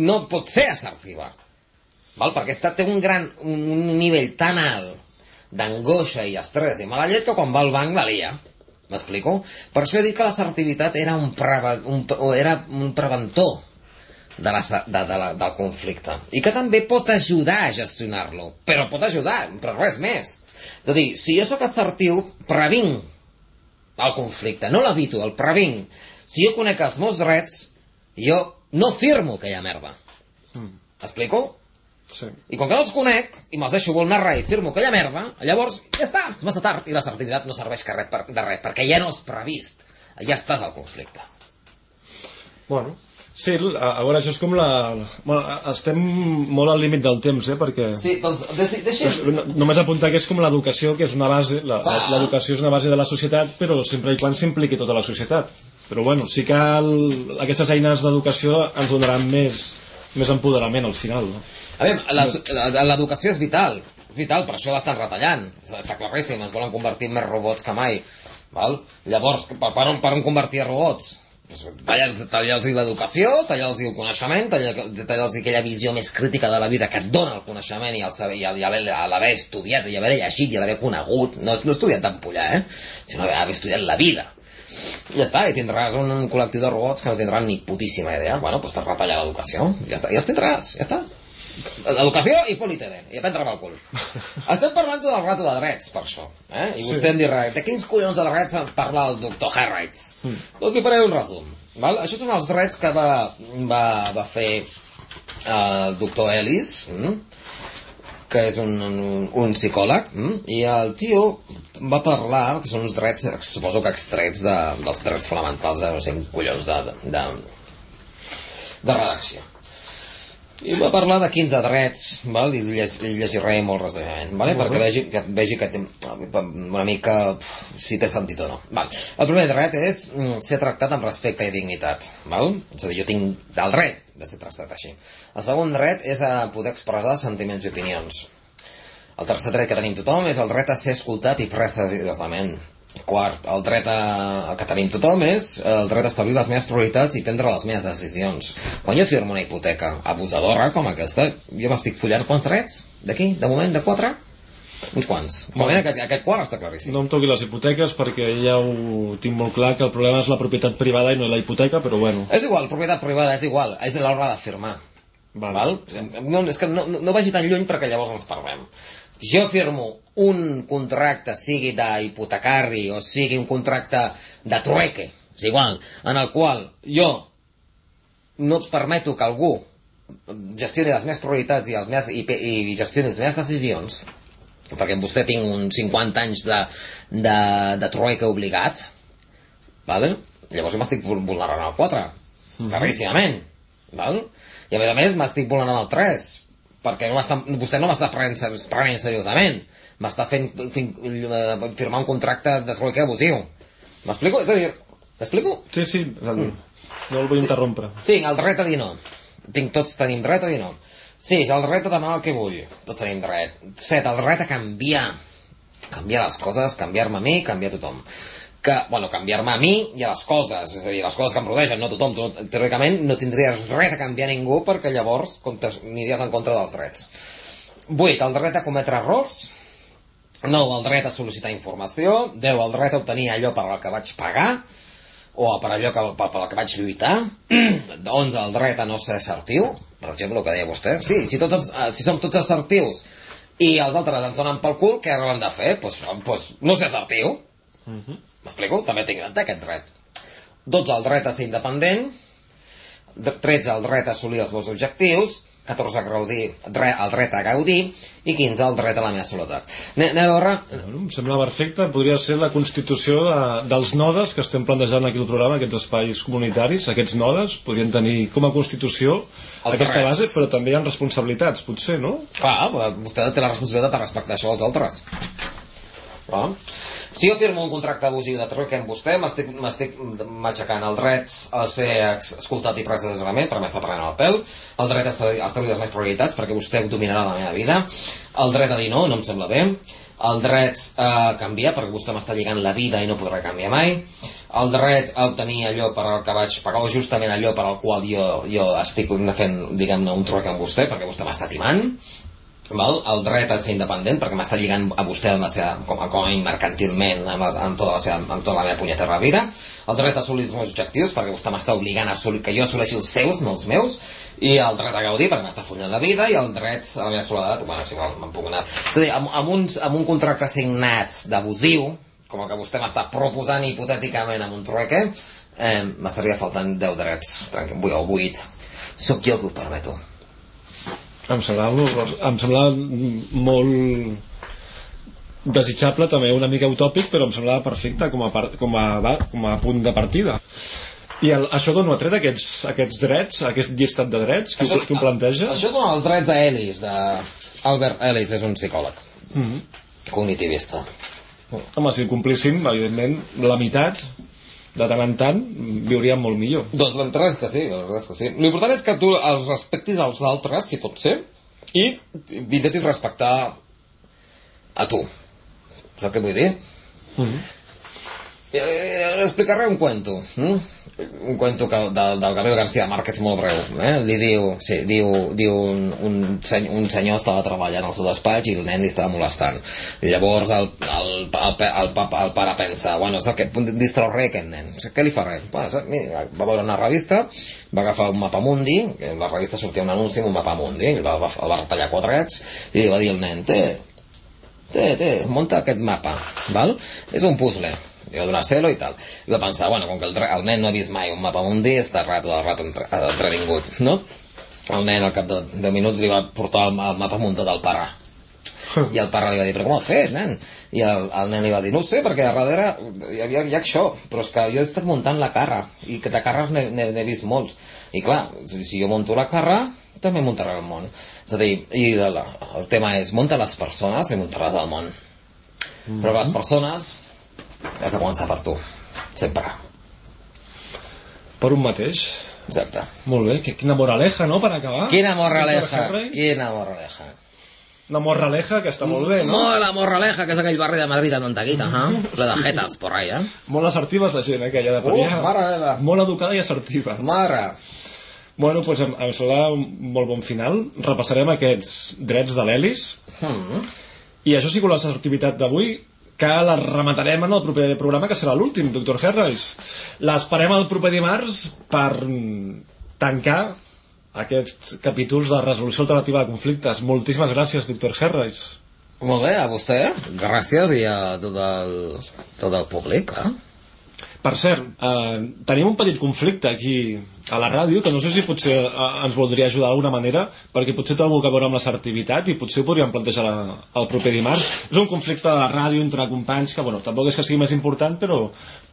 no pot ser assertiva. Val? Perquè està, té un, gran, un, un nivell tan alt d'angoixa i estrès i mala llet que quan va al banc la lia. M'explico? Per això he dit que l'assertivitat era un, preve, un, era un preventor de la, de, de la, del conflicte i que també pot ajudar a gestionar-lo però pot ajudar, però res més és a dir, si jo sóc assertiu previnc el conflicte no l'evito, el previnc si jo conec els meus drets jo no firmo aquella merda mm. explico? Sí. I com que no els conec, i me'ls deixo vulnerar i firmo aquella merda, llavors ja està, és massa tard, i l'assertivitat no serveix que res per, de res, perquè ja no és previst, ja estàs al conflicte. Bueno, sí, a, veure, això és com la... Bueno, estem molt al límit del temps, eh, perquè... Sí, doncs, deixi... deixi... Només apuntar que és com l'educació, que és una base, l'educació és una base de la societat, però sempre i quan s'impliqui tota la societat. Però bueno, sí que el, aquestes eines d'educació ens donaran més, més empoderament al final, no? A veure, l'educació és vital, és vital, per això l'estan retallant, està claríssim, ens volen convertir en més robots que mai. Val? Llavors, per, per, on, per on convertir robots? Pues, talla'ls talla l'educació, talla'ls el coneixement, talla'ls aquella visió més crítica de la vida que et dona el coneixement i, l'haver estudiat, i haver llegit, i l'haver conegut, no, no estudiat d'ampollà, eh? sinó haver estudiat la vida. I ja està, i tindràs un, col·lectiu de robots que no tindran ni putíssima idea. Bueno, doncs t'has retallat l'educació, ja està, ja els tindràs, ja està. Educació i politede, i a prendre pel cul. <laughs> Estem parlant tot el rato de drets, per això. Eh? I vostè sí. em dirà, de quins collons de drets parla el doctor Herrights? Mm. Doncs li faré un resum. Val? Això són els drets que va, va, va fer eh, el doctor Ellis, mm? que és un, un, un psicòleg, mm? i el tio va parlar, que són uns drets, suposo que extrets de, dels drets fonamentals de no sé, collons de, de, de, de redacció i va parlar de 15 drets val? i llegiré molt resumidament vale? -huh. perquè vegi que, vegi que té una mica pf, si té sentit o no val. el primer dret és mm, ser tractat amb respecte i dignitat val? és a dir, jo tinc el dret de ser tractat així el segon dret és a poder expressar sentiments i opinions el tercer dret que tenim tothom és el dret a ser escoltat i pres seriosament Quart, el dret a, que tenim tothom és el dret a establir les meves prioritats i prendre les meves decisions. Quan jo firmo una hipoteca abusadora com aquesta, jo m'estic follant quants drets? D'aquí? De moment? De quatre? Uns quants. Com no. aquest, aquest quart està claríssim. No em toqui les hipoteques perquè ja ho tinc molt clar que el problema és la propietat privada i no la hipoteca, però bueno. És igual, propietat privada és igual, és l'hora de firmar. Val. Val? No, és que no, no vagi tan lluny perquè llavors ens perdem jo firmo un contracte, sigui d'hipotecari o sigui un contracte de trueque, és igual, en el qual jo no permeto que algú gestioni les meves prioritats i, els meves, i, i gestioni les meves decisions, perquè amb vostè tinc uns 50 anys de, de, de trueque obligat, vale? llavors jo m'estic vulnerant el 4, mm -hmm. claríssimament, val? i a més a més m'estic vulnerant el 3, perquè no vostè no m'està prenent, prenent seriosament m'està fent, fent uh, firmar un contracte de troica abusiu m'explico? és a dir, m'explico? sí, sí, el, no el vull sí, interrompre tinc el dret a dir no tinc, tots tenim dret a dir no 6. El dret a demanar el que vull. Tots tenim dret. 7. El dret a canviar. Canviar les coses, canviar-me a mi, canviar a tothom que, bueno, canviar-me a mi i a les coses, és a dir, les coses que em rodegen, no tothom, tu, teòricament no tindries res a canviar a ningú perquè llavors aniries en contra dels drets. 8. El dret a cometre errors. 9. El dret a sol·licitar informació. 10. El dret a obtenir allò per al que vaig pagar o per allò que, per, per el que vaig lluitar. <clears throat> 11. El dret a no ser assertiu, per exemple, el que deia vostè. Sí, si, tots, eh, si som tots assertius i els altres ens donen pel cul, què hauran de fer? Pues, pues no ser assertiu. Uh mhm. -huh. M'explico? També tinc aquest dret. 12. El dret a ser independent. 13. El dret a assolir els meus objectius. 14 gaudir, dre, el dret a gaudir i 15 el dret a la meva soledat. Anem, anem a veure... Bueno, em sembla perfecte, podria ser la constitució de, dels nodes que estem plantejant aquí al programa, aquests espais comunitaris, aquests nodes podrien tenir com a constitució Els aquesta drets. base, però també hi ha responsabilitats, potser, no? Clar, vostè té la responsabilitat de respectar això als altres. Clar. Si jo firmo un contracte abusiu de truque amb vostè, m'estic matxacant el dret a ser escoltat i pres assessorament, perquè m'està prenent el pèl, el dret a establir les meves prioritats, perquè vostè dominarà la meva vida, el dret a dir no, no em sembla bé, el dret a canviar, perquè vostè m'està lligant la vida i no podrà canviar mai, el dret a obtenir allò per al que vaig pagar, o justament allò per al qual jo, jo estic fent, diguem-ne, un truc amb vostè, perquè vostè m'està timant, val? el dret a ser independent perquè m'està lligant a vostè amb la seva, com, a, com a mercantilment amb, les, amb, tota la seva, amb tota la meva punyetera vida. El dret a assolir els meus objectius perquè vostè m'està obligant a assolir, que jo assoleixi els seus no els meus. I el dret a gaudir perquè m'està funyant la vida i el dret a la meva soledat bueno, és igual, me'n puc anar. És a dir, amb, amb, uns, amb un contracte signat d'abusiu com el que vostè m'està proposant hipotèticament amb un trueque eh, m'estaria faltant 10 drets. Tranquil, o 8 sóc jo que ho permeto Em sembla, em sembla molt desitjable, també una mica utòpic, però em semblava perfecte com a, par, com a, com a punt de partida. I el, això d'on ho ha tret, aquests, aquests drets, aquest llistat de drets, qui, ho- qui ho planteja? Això són els drets d'Ellis, de... Albert Ellis és un psicòleg Mm -hmm. cognitivista. Home, si el complissin, evidentment, la meitat, de tant en tant, viuríem molt millor. Doncs la veritat és que sí, la veritat és que sí. L'important és que tu els respectis als altres, si pot ser, i intentis respectar a tu. Saps què vull dir? Mm -hmm. Eh, explicaré un cuento hm? un cuento que, del, del Gabriel García Márquez molt breu eh? li diu, sí, diu, diu un, un, seny, un senyor estava treballant al seu despatx i el nen li estava molestant i llavors el, el, el, el, el, el pare pensa bueno, saps què, distrauré aquest nen què li faré? Va, saps? Mira, va veure una revista va agafar un mapa mundi la revista sortia un anunci amb un mapa mundi el va, va, el va retallar quadrats i li va dir al nen té, té, té, munta aquest mapa val? és un puzzle li va donar celo i tal i va pensar, bueno, com que el, el nen no ha vist mai un mapa mundi està rato de rato entre- entrevingut no? el nen al cap de 10 minuts li va portar el, el mapa muntat al pare i el pare li va dir, però com ho has fet, nen? I el, el nen li va dir, no sé, perquè a darrere hi havia, hi ha això, però és que jo he estat muntant la carra, i que de carres n'he- vist molts. I clar, si jo monto la carra, també muntaré el món. És a dir, i la, la, el tema és, munta les persones i muntaràs el món. Però les persones has de començar per tu, sempre. Per un mateix. Exacte. Molt bé, que, quina moraleja, no?, per acabar. Quina Harry? quina morraleja. Una morraleja que està molt bé, no? Molt la morraleja, que és aquell barri de Madrid en Montaguita, eh? Ple de jetes, por ahí, eh? Molt assertiva la gent, eh, aquella de per allà. mare meva. Molt educada i assertiva. Mare. Bueno, doncs em, em sembla un molt bon final. Repassarem aquests drets de l'Elis. Hmm. I això sí que l'assertivitat d'avui que la rematarem en el proper programa, que serà l'últim, doctor Harris. L'esperem el proper dimarts per tancar aquests capítols de resolució alternativa de conflictes. Moltíssimes gràcies, doctor Harris. Molt bé, a vostè. Gràcies i a tot el, tot el públic, clar. Per cert, eh, tenim un petit conflicte aquí a la ràdio, que no sé si potser eh, ens voldria ajudar d'alguna manera, perquè potser té alguna cosa a veure amb l'assertivitat i potser ho podríem plantejar la, el proper dimarts. És un conflicte de la ràdio entre companys que, bueno, tampoc és que sigui més important, però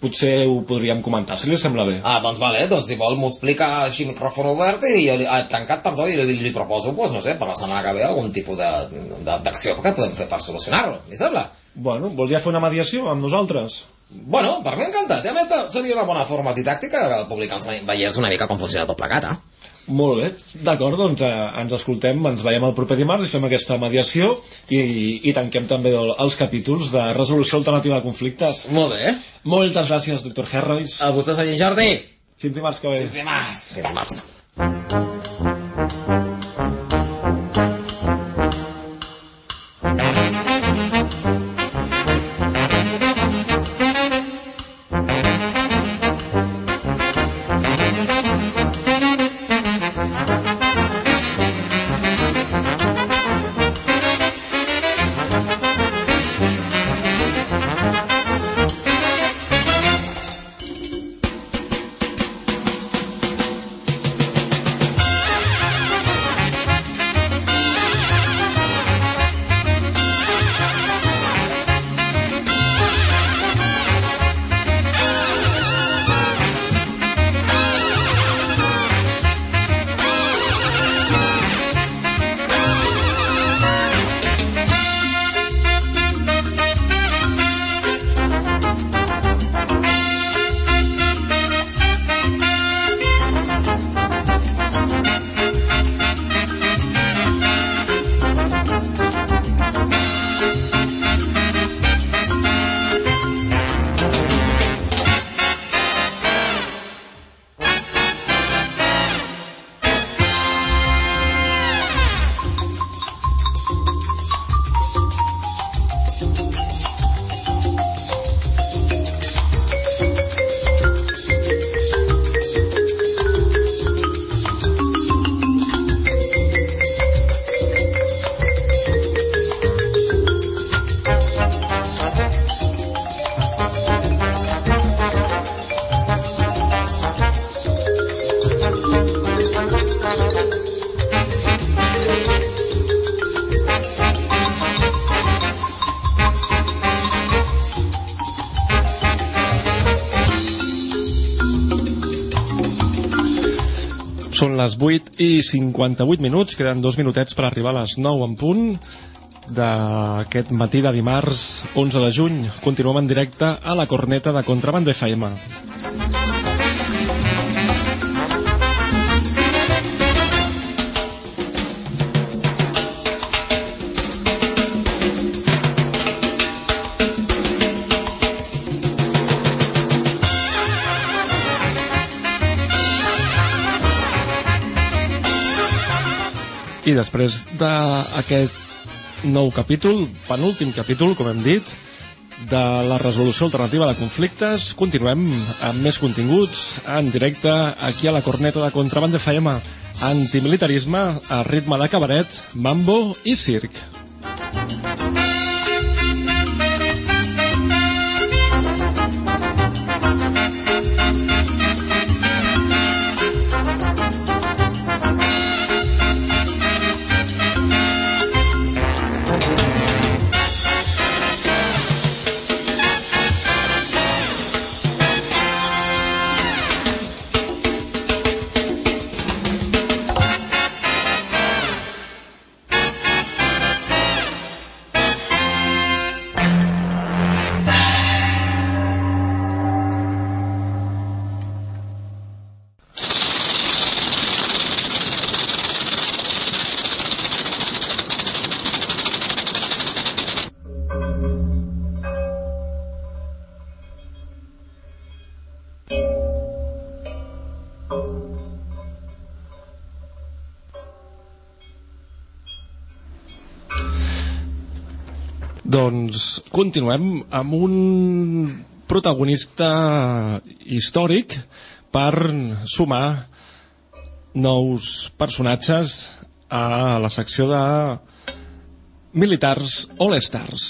potser ho podríem comentar, si li sembla bé. Ah, doncs vale, doncs si vol m'ho explica així micròfon obert i jo li, ah, tancat, perdó, i li, li proposo, pues, no sé, per la setmana que ve algun tipus d'acció que podem fer per solucionar-ho, li sembla? Bueno, voldria fer una mediació amb nosaltres? Bueno, per mi encantat. I a més seria una bona forma didàctica que el públic ens veiés una mica com funciona tot plegat, eh? Molt bé, d'acord, doncs eh, ens escoltem, ens veiem el proper dimarts i fem aquesta mediació i, i tanquem també el, els capítols de resolució alternativa de conflictes. Molt bé. Moltes gràcies, doctor Harris. A vostè, senyor Jordi. Fins dimarts que ve. Fins dimarts. Fins dimarts. Les 8 i 58 minuts, queden dos minutets per arribar a les 9 en punt d'aquest matí de dimarts 11 de juny. Continuem en directe a la corneta de Contraband FM. I després d'aquest nou capítol, penúltim capítol, com hem dit, de la resolució alternativa de conflictes, continuem amb més continguts en directe aquí a la corneta de Contraband FM. Antimilitarisme a ritme de cabaret, mambo i circ. Doncs continuem amb un protagonista històric per sumar nous personatges a la secció de militars All Stars.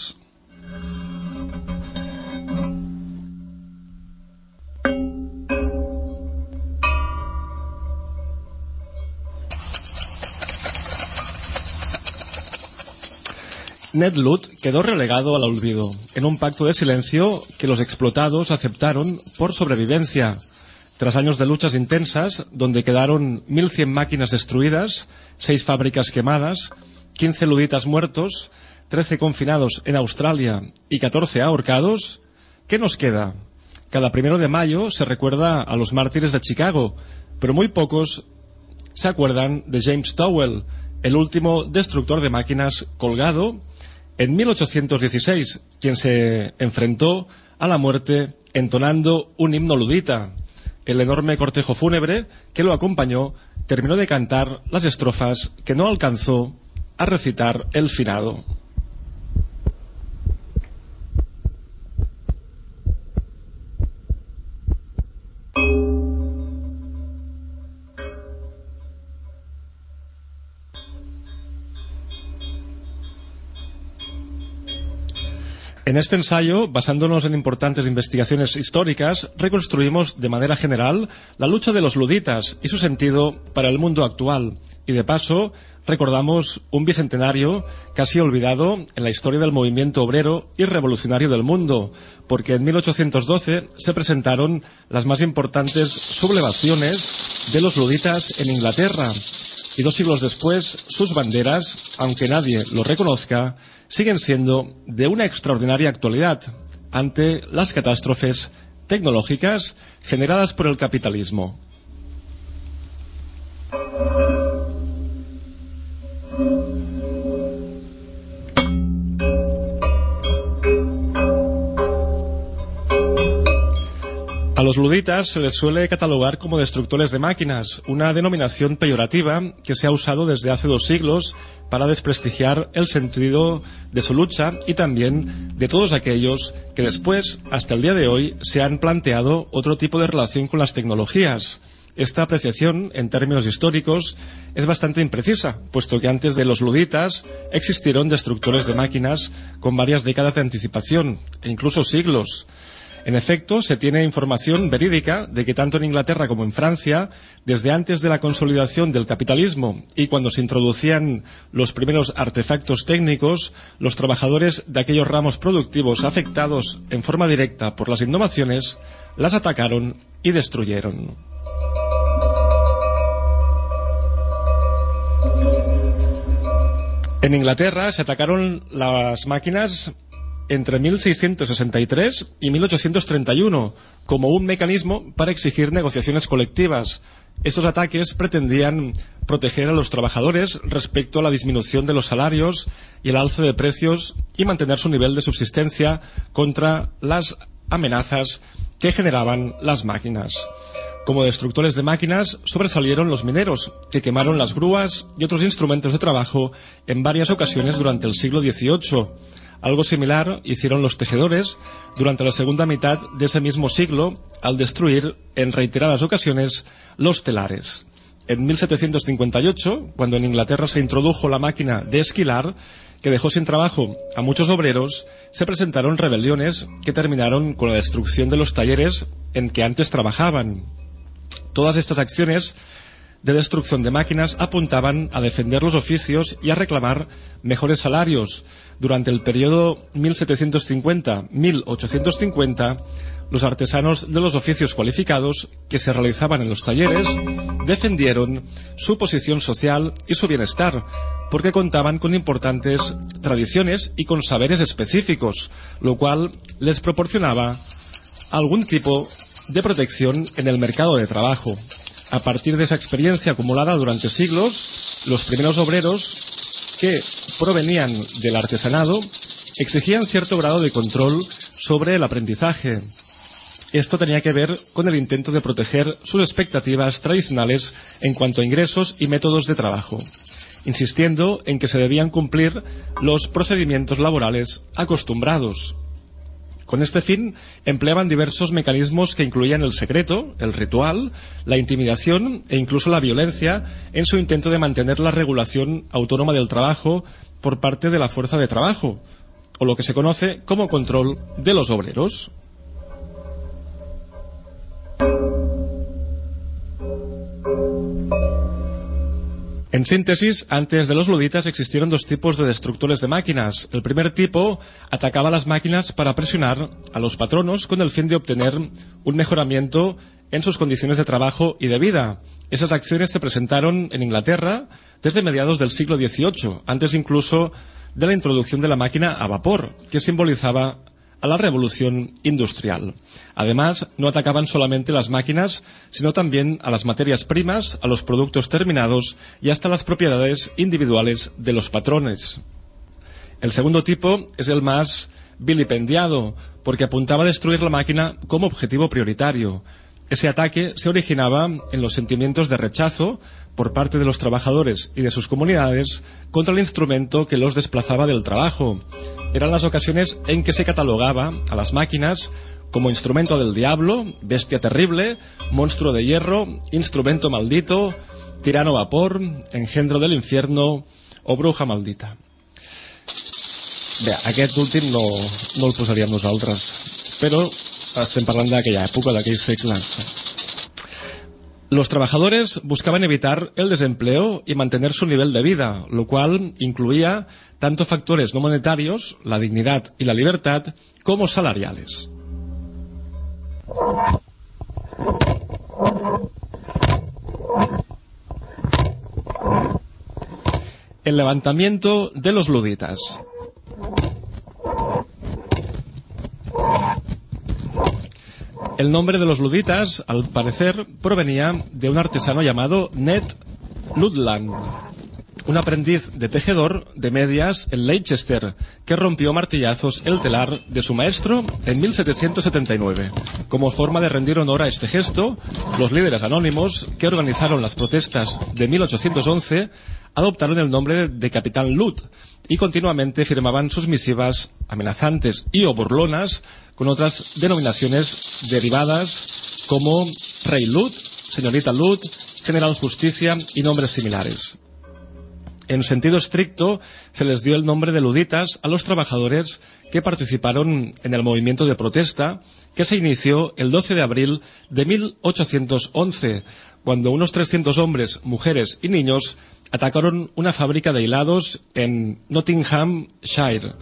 Ned Ludd quedó relegado al olvido en un pacto de silencio que los explotados aceptaron por sobrevivencia. Tras años de luchas intensas, donde quedaron 1.100 máquinas destruidas, 6 fábricas quemadas, 15 luditas muertos, 13 confinados en Australia y 14 ahorcados, ¿qué nos queda? Cada primero de mayo se recuerda a los mártires de Chicago, pero muy pocos se acuerdan de James Towell, el último destructor de máquinas colgado en 1816, quien se enfrentó a la muerte entonando un himno ludita. El enorme cortejo fúnebre que lo acompañó terminó de cantar las estrofas que no alcanzó a recitar el finado. En este ensayo, basándonos en importantes investigaciones históricas, reconstruimos de manera general la lucha de los luditas y su sentido para el mundo actual. Y de paso, recordamos un bicentenario casi olvidado en la historia del movimiento obrero y revolucionario del mundo, porque en 1812 se presentaron las más importantes sublevaciones de los luditas en Inglaterra. Y dos siglos después, sus banderas, aunque nadie lo reconozca, siguen siendo de una extraordinaria actualidad ante las catástrofes tecnológicas generadas por el capitalismo. A los luditas se les suele catalogar como destructores de máquinas, una denominación peyorativa que se ha usado desde hace dos siglos para desprestigiar el sentido de su lucha y también de todos aquellos que después, hasta el día de hoy, se han planteado otro tipo de relación con las tecnologías. Esta apreciación, en términos históricos, es bastante imprecisa, puesto que antes de los luditas existieron destructores de máquinas con varias décadas de anticipación, e incluso siglos. En efecto, se tiene información verídica de que tanto en Inglaterra como en Francia, desde antes de la consolidación del capitalismo y cuando se introducían los primeros artefactos técnicos, los trabajadores de aquellos ramos productivos afectados en forma directa por las innovaciones las atacaron y destruyeron. En Inglaterra se atacaron las máquinas entre 1663 y 1831 como un mecanismo para exigir negociaciones colectivas. Estos ataques pretendían proteger a los trabajadores respecto a la disminución de los salarios y el alza de precios y mantener su nivel de subsistencia contra las amenazas que generaban las máquinas. Como destructores de máquinas sobresalieron los mineros, que quemaron las grúas y otros instrumentos de trabajo en varias ocasiones durante el siglo XVIII. Algo similar hicieron los tejedores durante la segunda mitad de ese mismo siglo al destruir en reiteradas ocasiones los telares. En 1758, cuando en Inglaterra se introdujo la máquina de esquilar, que dejó sin trabajo a muchos obreros, se presentaron rebeliones que terminaron con la destrucción de los talleres en que antes trabajaban. Todas estas acciones de destrucción de máquinas apuntaban a defender los oficios y a reclamar mejores salarios. Durante el periodo 1750-1850, los artesanos de los oficios cualificados que se realizaban en los talleres defendieron su posición social y su bienestar, porque contaban con importantes tradiciones y con saberes específicos, lo cual les proporcionaba algún tipo de protección en el mercado de trabajo. A partir de esa experiencia acumulada durante siglos, los primeros obreros que provenían del artesanado exigían cierto grado de control sobre el aprendizaje. Esto tenía que ver con el intento de proteger sus expectativas tradicionales en cuanto a ingresos y métodos de trabajo, insistiendo en que se debían cumplir los procedimientos laborales acostumbrados. Con este fin, empleaban diversos mecanismos que incluían el secreto, el ritual, la intimidación e incluso la violencia en su intento de mantener la regulación autónoma del trabajo por parte de la fuerza de trabajo, o lo que se conoce como control de los obreros. En síntesis, antes de los luditas existieron dos tipos de destructores de máquinas. El primer tipo atacaba las máquinas para presionar a los patronos con el fin de obtener un mejoramiento en sus condiciones de trabajo y de vida. Esas acciones se presentaron en Inglaterra desde mediados del siglo XVIII, antes incluso de la introducción de la máquina a vapor, que simbolizaba a la revolución industrial. Además, no atacaban solamente las máquinas, sino también a las materias primas, a los productos terminados y hasta las propiedades individuales de los patrones. El segundo tipo es el más vilipendiado, porque apuntaba a destruir la máquina como objetivo prioritario. Ese ataque se originaba en los sentimientos de rechazo por parte de los trabajadores y de sus comunidades contra el instrumento que los desplazaba del trabajo. Eran las ocasiones en que se catalogaba a las máquinas como instrumento del diablo, bestia terrible, monstruo de hierro, instrumento maldito, tirano vapor, engendro del infierno o bruja maldita. Bé, aquest últim no, no el posaríem nosaltres, però estem parlant d'aquella època, d'aquell segle. Los trabajadores buscaban evitar el desempleo y mantener su nivel de vida, lo cual incluía tanto factores no monetarios, la dignidad y la libertad, como salariales. El levantamiento de los luditas. El nombre de los luditas, al parecer, provenía de un artesano llamado Ned Ludland, un aprendiz de tejedor de medias en Leicester, que rompió martillazos el telar de su maestro en 1779. Como forma de rendir honor a este gesto, los líderes anónimos que organizaron las protestas de 1811 adoptaron el nombre de Capitán Lut y continuamente firmaban sus misivas amenazantes y o burlonas con otras denominaciones derivadas como Rey Lut, Señorita Lut, General Justicia y nombres similares. En sentido estricto, se les dio el nombre de luditas a los trabajadores que participaron en el movimiento de protesta que se inició el 12 de abril de 1811, cuando unos 300 hombres, mujeres y niños atacaron una fábrica de hilados en Nottinghamshire.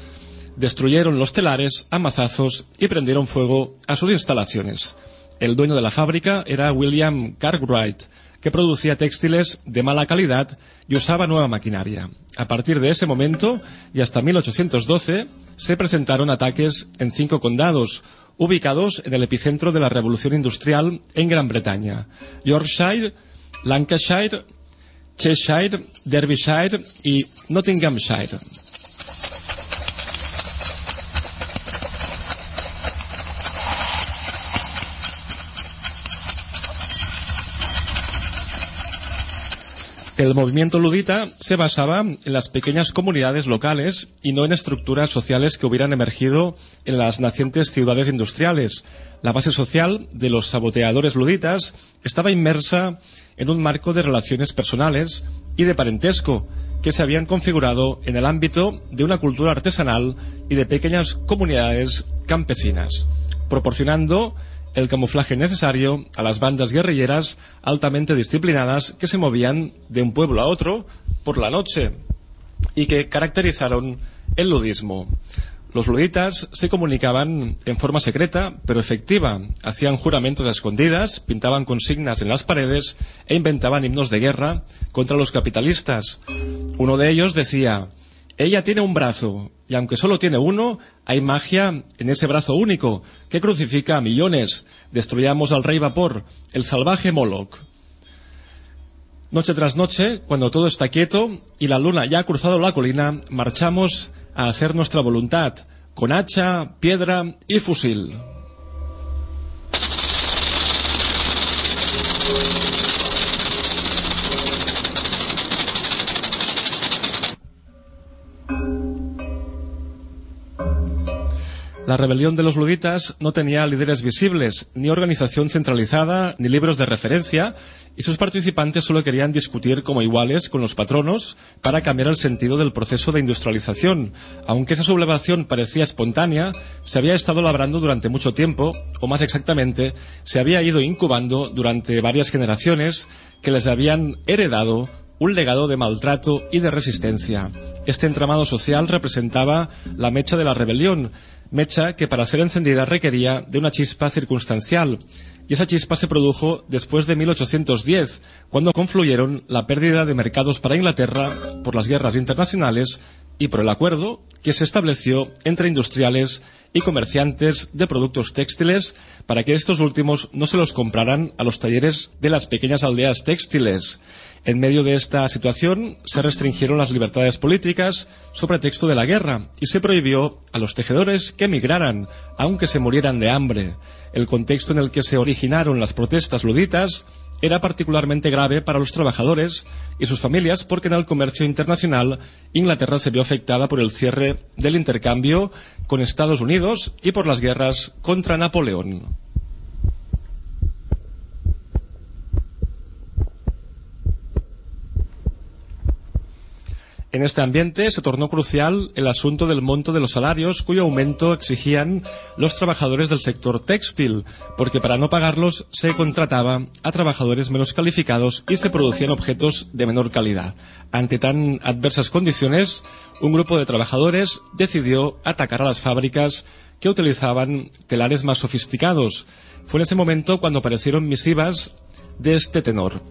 Destruyeron los telares a mazazos y prendieron fuego a sus instalaciones. El dueño de la fábrica era William Cartwright, que producía textiles de mala calidad y usaba nueva maquinaria. A partir de ese momento y hasta 1812 se presentaron ataques en cinco condados, ubicados en el epicentro de la revolución industrial en Gran Bretaña. Yorkshire, Lancashire, Cheshire, Derbyshire y Nottinghamshire. El movimiento ludita se basaba en las pequeñas comunidades locales y no en estructuras sociales que hubieran emergido en las nacientes ciudades industriales. La base social de los saboteadores luditas estaba inmersa en un marco de relaciones personales y de parentesco que se habían configurado en el ámbito de una cultura artesanal y de pequeñas comunidades campesinas, proporcionando el camuflaje necesario a las bandas guerrilleras altamente disciplinadas que se movían de un pueblo a otro por la noche y que caracterizaron el ludismo. Los luditas se comunicaban en forma secreta, pero efectiva. Hacían juramentos a escondidas, pintaban consignas en las paredes e inventaban himnos de guerra contra los capitalistas. Uno de ellos decía, ella tiene un brazo, y aunque solo tiene uno, hay magia en ese brazo único, que crucifica a millones. Destruyamos al rey vapor, el salvaje Moloch. Noche tras noche, cuando todo está quieto y la luna ya ha cruzado la colina, marchamos a hacer nuestra voluntad, con hacha, piedra y fusil. La rebelión de los luditas no tenía líderes visibles, ni organización centralizada, ni libros de referencia, y sus participantes solo querían discutir como iguales con los patronos para cambiar el sentido del proceso de industrialización. Aunque esa sublevación parecía espontánea, se había estado labrando durante mucho tiempo, o más exactamente, se había ido incubando durante varias generaciones que les habían heredado un legado de maltrato y de resistencia. Este entramado social representaba la mecha de la rebelión, mecha que para ser encendida requería de una chispa circunstancial, y esa chispa se produjo después de 1810, cuando confluyeron la pérdida de mercados para Inglaterra por las guerras internacionales y por el acuerdo que se estableció entre industriales y comerciantes de productos textiles para que estos últimos no se los compraran a los talleres de las pequeñas aldeas textiles. En medio de esta situación se restringieron las libertades políticas sobre texto de la guerra y se prohibió a los tejedores que emigraran, aunque se murieran de hambre. El contexto en el que se originaron las protestas luditas era particularmente grave para los trabajadores y sus familias porque en el comercio internacional Inglaterra se vio afectada por el cierre del intercambio con Estados Unidos y por las guerras contra Napoleón. En este ambiente se tornó crucial el asunto del monto de los salarios, cuyo aumento exigían los trabajadores del sector textil, porque para no pagarlos se contrataba a trabajadores menos calificados y se producían objetos de menor calidad. Ante tan adversas condiciones, un grupo de trabajadores decidió atacar a las fábricas que utilizaban telares más sofisticados. Fue en ese momento cuando aparecieron misivas de este tenor.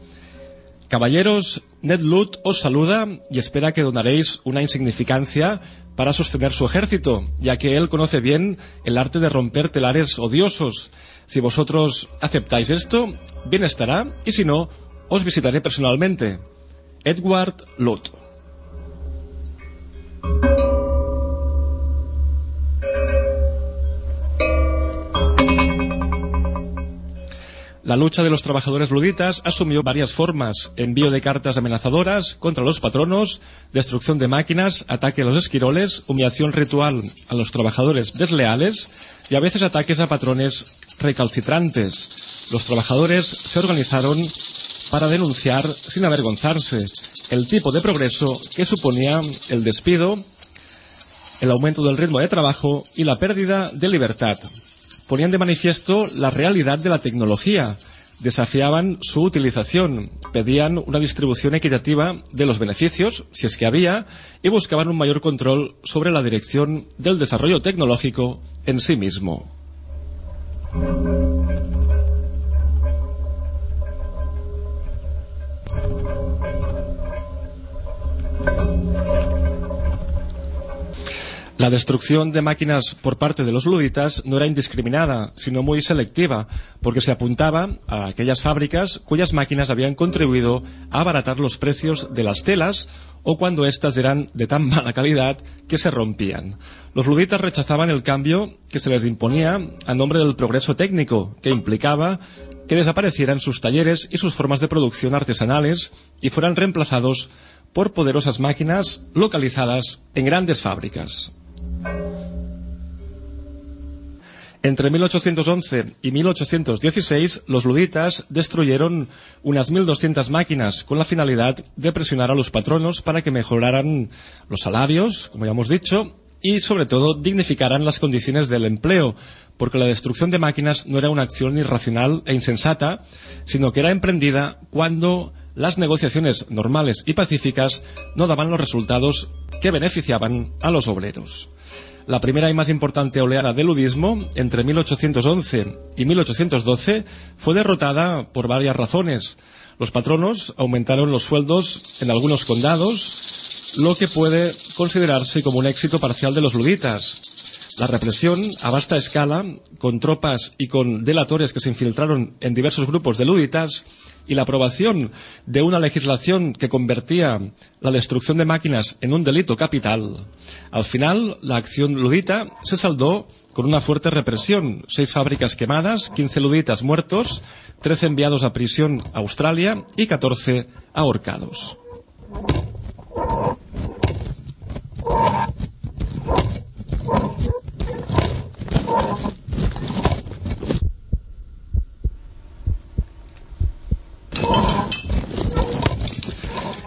Caballeros, Ned Lut os saluda y espera que donaréis una insignificancia para sostener su ejército, ya que él conoce bien el arte de romper telares odiosos. Si vosotros aceptáis esto, bien estará, y si no, os visitaré personalmente. Edward Lut. La lucha de los trabajadores luditas asumió varias formas. Envío de cartas amenazadoras contra los patronos, destrucción de máquinas, ataque a los esquiroles, humillación ritual a los trabajadores desleales y a veces ataques a patrones recalcitrantes. Los trabajadores se organizaron para denunciar sin avergonzarse el tipo de progreso que suponía el despido, el aumento del ritmo de trabajo y la pérdida de libertad ponían de manifiesto la realidad de la tecnología, desafiaban su utilización, pedían una distribución equitativa de los beneficios, si es que había, y buscaban un mayor control sobre la dirección del desarrollo tecnológico en sí mismo. La destrucción de máquinas por parte de los luditas no era indiscriminada, sino muy selectiva, porque se apuntaba a aquellas fábricas cuyas máquinas habían contribuido a abaratar los precios de las telas o cuando éstas eran de tan mala calidad que se rompían. Los luditas rechazaban el cambio que se les imponía a nombre del progreso técnico, que implicaba que desaparecieran sus talleres y sus formas de producción artesanales y fueran reemplazados por poderosas máquinas localizadas en grandes fábricas. Entre 1811 y 1816, los luditas destruyeron unas 1.200 máquinas con la finalidad de presionar a los patronos para que mejoraran los salarios, como ya hemos dicho, y sobre todo dignificaran las condiciones del empleo, porque la destrucción de máquinas no era una acción irracional e insensata, sino que era emprendida cuando las negociaciones normales y pacíficas no daban los resultados que beneficiaban a los obreros. La primera y más importante oleada del ludismo, entre 1811 y 1812, fue derrotada por varias razones. Los patronos aumentaron los sueldos en algunos condados, lo que puede considerarse como un éxito parcial de los luditas. La represión a vasta escala, con tropas y con delatores que se infiltraron en diversos grupos de luditas, y la aprobación de una legislación que convertía la destrucción de máquinas en un delito capital, al final la acción ludita se saldó con una fuerte represión. Seis fábricas quemadas, 15 luditas muertos, 13 enviados a prisión a Australia y 14 ahorcados.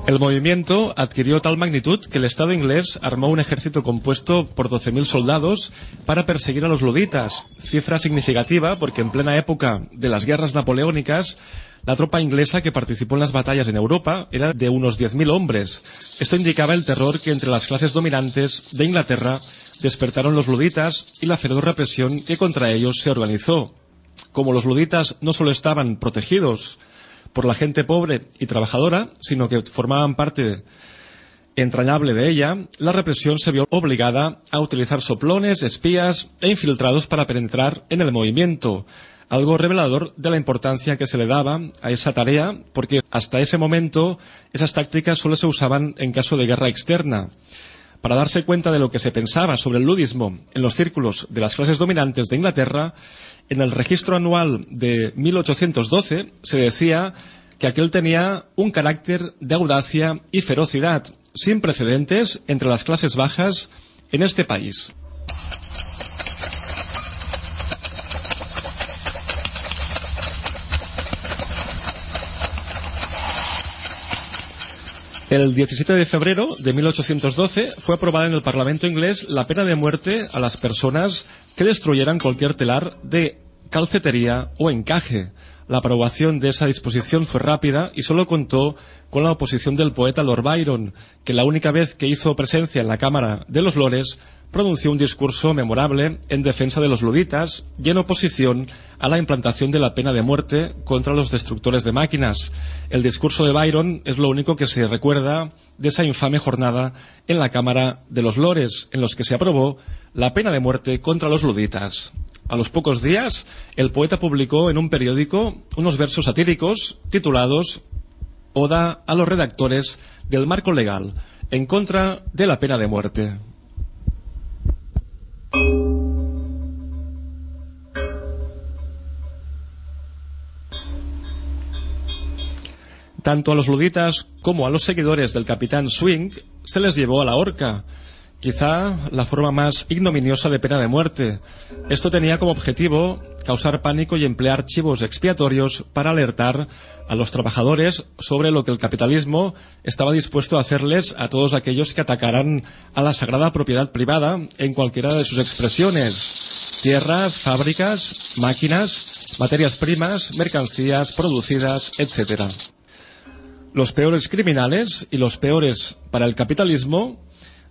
El movimiento adquirió tal magnitud que el Estado inglés armó un ejército compuesto por 12.000 soldados para perseguir a los luditas, cifra significativa porque en plena época de las guerras napoleónicas la tropa inglesa que participó en las batallas en Europa era de unos 10.000 hombres. Esto indicaba el terror que entre las clases dominantes de Inglaterra despertaron los luditas y la feroz represión que contra ellos se organizó. Como los luditas no solo estaban protegidos por la gente pobre y trabajadora, sino que formaban parte entrañable de ella, la represión se vio obligada a utilizar soplones, espías e infiltrados para penetrar en el movimiento, algo revelador de la importancia que se le daba a esa tarea, porque hasta ese momento esas tácticas solo se usaban en caso de guerra externa. Para darse cuenta de lo que se pensaba sobre el ludismo en los círculos de las clases dominantes de Inglaterra, en el registro anual de 1812 se decía que aquel tenía un carácter de audacia y ferocidad sin precedentes entre las clases bajas en este país. El 17 de febrero de 1812 fue aprobada en el Parlamento inglés la pena de muerte a las personas que destruyeran cualquier telar de calcetería o encaje. La aprobación de esa disposición fue rápida y solo contó con la oposición del poeta Lord Byron, que la única vez que hizo presencia en la Cámara de los Lores pronunció un discurso memorable en defensa de los luditas y en oposición a la implantación de la pena de muerte contra los destructores de máquinas. El discurso de Byron es lo único que se recuerda de esa infame jornada en la Cámara de los Lores, en los que se aprobó la pena de muerte contra los luditas. A los pocos días, el poeta publicó en un periódico unos versos satíricos titulados Oda a los redactores del marco legal en contra de la pena de muerte. Tanto a los luditas como a los seguidores del capitán Swing se les llevó a la horca, quizá la forma más ignominiosa de pena de muerte. Esto tenía como objetivo causar pánico y emplear chivos expiatorios para alertar a los trabajadores sobre lo que el capitalismo estaba dispuesto a hacerles a todos aquellos que atacaran a la sagrada propiedad privada en cualquiera de sus expresiones. Tierras, fábricas, máquinas, materias primas, mercancías producidas, etc. Los peores criminales y los peores para el capitalismo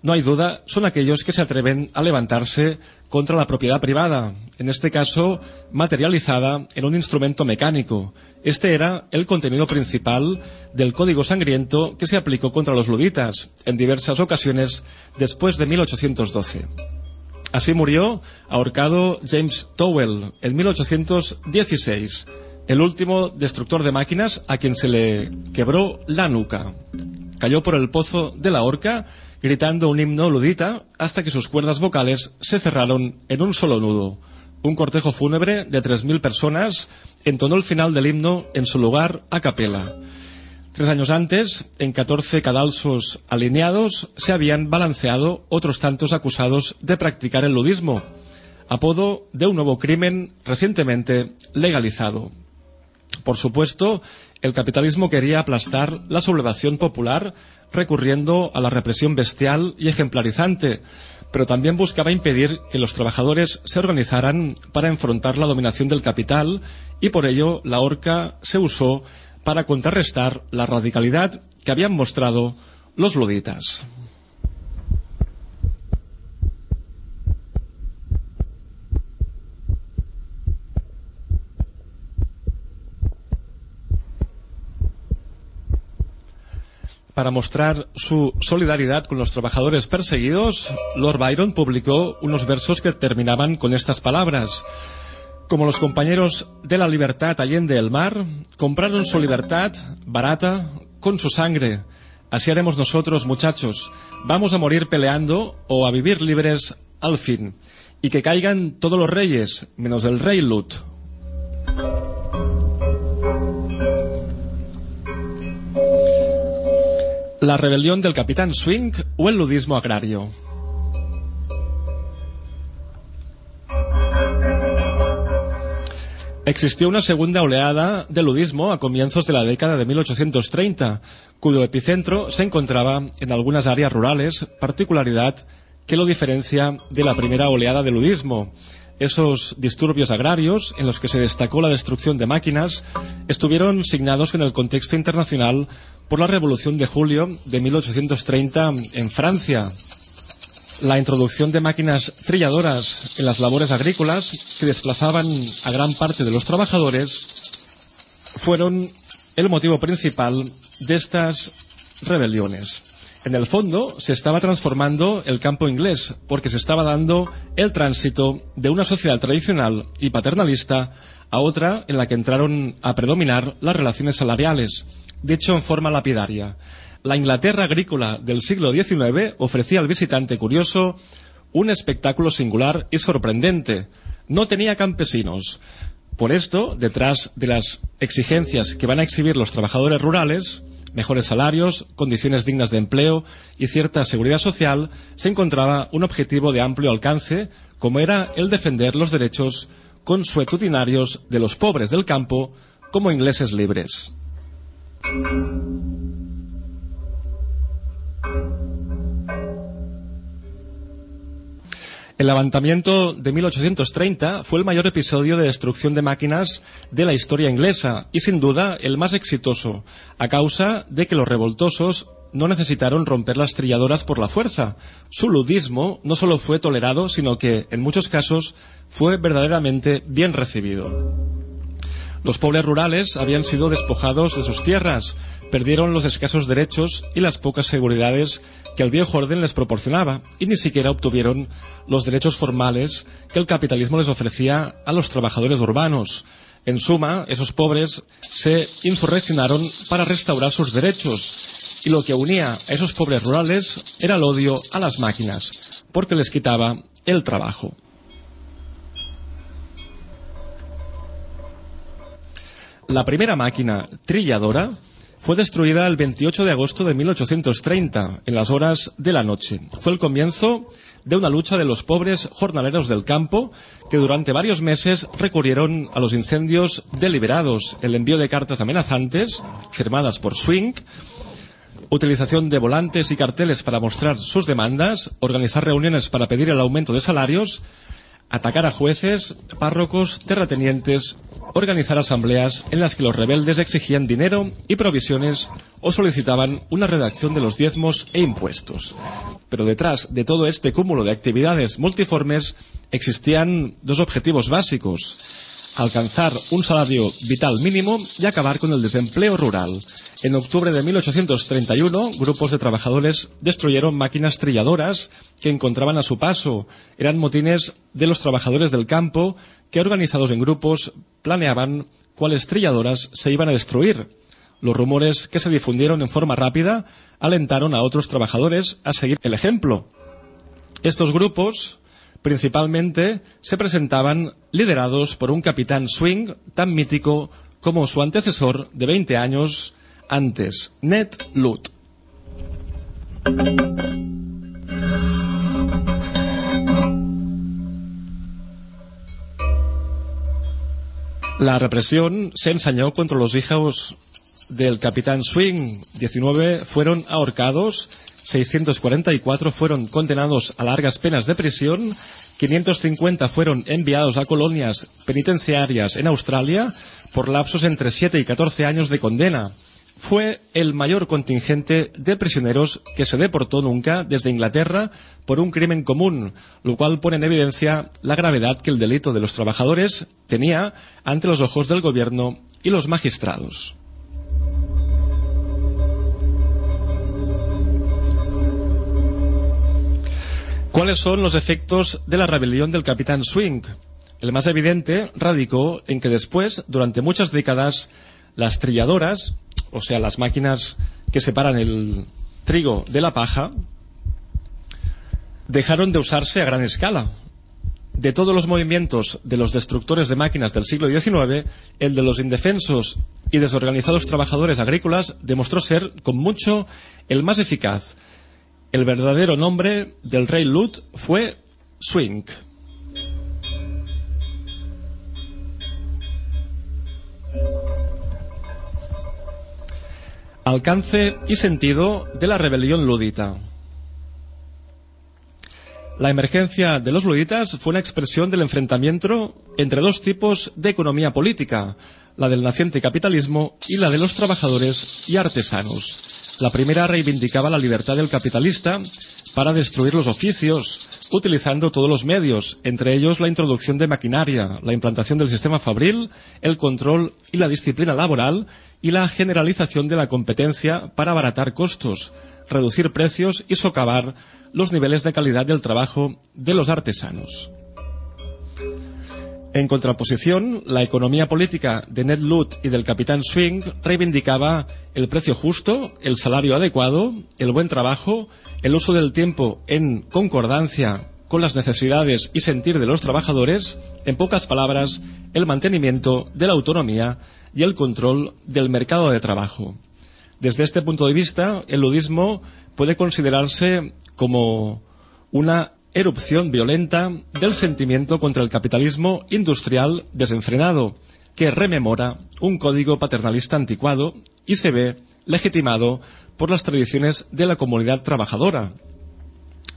no hay duda, son aquellos que se atreven a levantarse contra la propiedad privada, en este caso materializada en un instrumento mecánico. Este era el contenido principal del Código Sangriento que se aplicó contra los luditas en diversas ocasiones después de 1812. Así murió ahorcado James Towell en 1816, el último destructor de máquinas a quien se le quebró la nuca. Cayó por el pozo de la horca gritando un himno ludita hasta que sus cuerdas vocales se cerraron en un solo nudo. Un cortejo fúnebre de 3.000 personas entonó el final del himno en su lugar a capela. Tres años antes, en 14 cadalsos alineados, se habían balanceado otros tantos acusados de practicar el ludismo, apodo de un nuevo crimen recientemente legalizado. Por supuesto, el capitalismo quería aplastar la sublevación popular recurriendo a la represión bestial y ejemplarizante, pero también buscaba impedir que los trabajadores se organizaran para enfrentar la dominación del capital y por ello la horca se usó para contrarrestar la radicalidad que habían mostrado los luditas. Para mostrar su solidaridad con los trabajadores perseguidos, Lord Byron publicó unos versos que terminaban con estas palabras. Como los compañeros de la libertad allende el mar, compraron su libertad barata con su sangre. Así haremos nosotros, muchachos. Vamos a morir peleando o a vivir libres al fin. Y que caigan todos los reyes, menos el rey Lut. La rebelión del capitán Swing o el ludismo agrario. Existió una segunda oleada de ludismo a comienzos de la década de 1830, cuyo epicentro se encontraba en algunas áreas rurales, particularidad que lo diferencia de la primera oleada de ludismo. Esos disturbios agrarios, en los que se destacó la destrucción de máquinas, estuvieron signados en el contexto internacional por la Revolución de Julio de 1830 en Francia, la introducción de máquinas trilladoras en las labores agrícolas que desplazaban a gran parte de los trabajadores fueron el motivo principal de estas rebeliones. En el fondo se estaba transformando el campo inglés porque se estaba dando el tránsito de una sociedad tradicional y paternalista a otra en la que entraron a predominar las relaciones salariales, de hecho en forma lapidaria la Inglaterra agrícola del siglo XIX ofrecía al visitante curioso un espectáculo singular y sorprendente. No tenía campesinos. Por esto, detrás de las exigencias que van a exhibir los trabajadores rurales, mejores salarios, condiciones dignas de empleo y cierta seguridad social, se encontraba un objetivo de amplio alcance, como era el defender los derechos consuetudinarios de los pobres del campo como ingleses libres. El levantamiento de 1830 fue el mayor episodio de destrucción de máquinas de la historia inglesa y sin duda el más exitoso, a causa de que los revoltosos no necesitaron romper las trilladoras por la fuerza. Su ludismo no solo fue tolerado, sino que en muchos casos fue verdaderamente bien recibido. Los pobres rurales habían sido despojados de sus tierras, perdieron los escasos derechos y las pocas seguridades que el viejo orden les proporcionaba y ni siquiera obtuvieron los derechos formales que el capitalismo les ofrecía a los trabajadores urbanos. En suma, esos pobres se insurreccionaron para restaurar sus derechos y lo que unía a esos pobres rurales era el odio a las máquinas, porque les quitaba el trabajo. La primera máquina trilladora fue destruida el 28 de agosto de 1830, en las horas de la noche. Fue el comienzo de una lucha de los pobres jornaleros del campo que durante varios meses recurrieron a los incendios deliberados, el envío de cartas amenazantes firmadas por Swing, utilización de volantes y carteles para mostrar sus demandas, organizar reuniones para pedir el aumento de salarios, atacar a jueces, párrocos, terratenientes, organizar asambleas en las que los rebeldes exigían dinero y provisiones o solicitaban una redacción de los diezmos e impuestos. Pero detrás de todo este cúmulo de actividades multiformes existían dos objetivos básicos alcanzar un salario vital mínimo y acabar con el desempleo rural. En octubre de 1831, grupos de trabajadores destruyeron máquinas trilladoras que encontraban a su paso. Eran motines de los trabajadores del campo que, organizados en grupos, planeaban cuáles trilladoras se iban a destruir. Los rumores que se difundieron en forma rápida alentaron a otros trabajadores a seguir el ejemplo. Estos grupos principalmente se presentaban liderados por un capitán swing tan mítico como su antecesor de 20 años antes, Ned Ludd. La represión se ensañó contra los hijos del capitán Swing. 19 fueron ahorcados 644 fueron condenados a largas penas de prisión, 550 fueron enviados a colonias penitenciarias en Australia por lapsos entre 7 y 14 años de condena. Fue el mayor contingente de prisioneros que se deportó nunca desde Inglaterra por un crimen común, lo cual pone en evidencia la gravedad que el delito de los trabajadores tenía ante los ojos del gobierno y los magistrados. ¿Cuáles son los efectos de la rebelión del capitán Swing? El más evidente radicó en que después, durante muchas décadas, las trilladoras, o sea, las máquinas que separan el trigo de la paja, dejaron de usarse a gran escala. De todos los movimientos de los destructores de máquinas del siglo XIX, el de los indefensos y desorganizados trabajadores agrícolas demostró ser, con mucho, el más eficaz el verdadero nombre del rey Lut fue Swing. Alcance y sentido de la rebelión ludita. La emergencia de los luditas fue una expresión del enfrentamiento entre dos tipos de economía política, la del naciente capitalismo y la de los trabajadores y artesanos. La primera reivindicaba la libertad del capitalista para destruir los oficios, utilizando todos los medios, entre ellos la introducción de maquinaria, la implantación del sistema fabril, el control y la disciplina laboral y la generalización de la competencia para abaratar costos, reducir precios y socavar los niveles de calidad del trabajo de los artesanos. En contraposición, la economía política de Ned Ludd y del capitán Swing reivindicaba el precio justo, el salario adecuado, el buen trabajo, el uso del tiempo en concordancia con las necesidades y sentir de los trabajadores, en pocas palabras, el mantenimiento de la autonomía y el control del mercado de trabajo. Desde este punto de vista, el ludismo puede considerarse como una erupción violenta del sentimiento contra el capitalismo industrial desenfrenado, que rememora un código paternalista anticuado y se ve legitimado por las tradiciones de la comunidad trabajadora.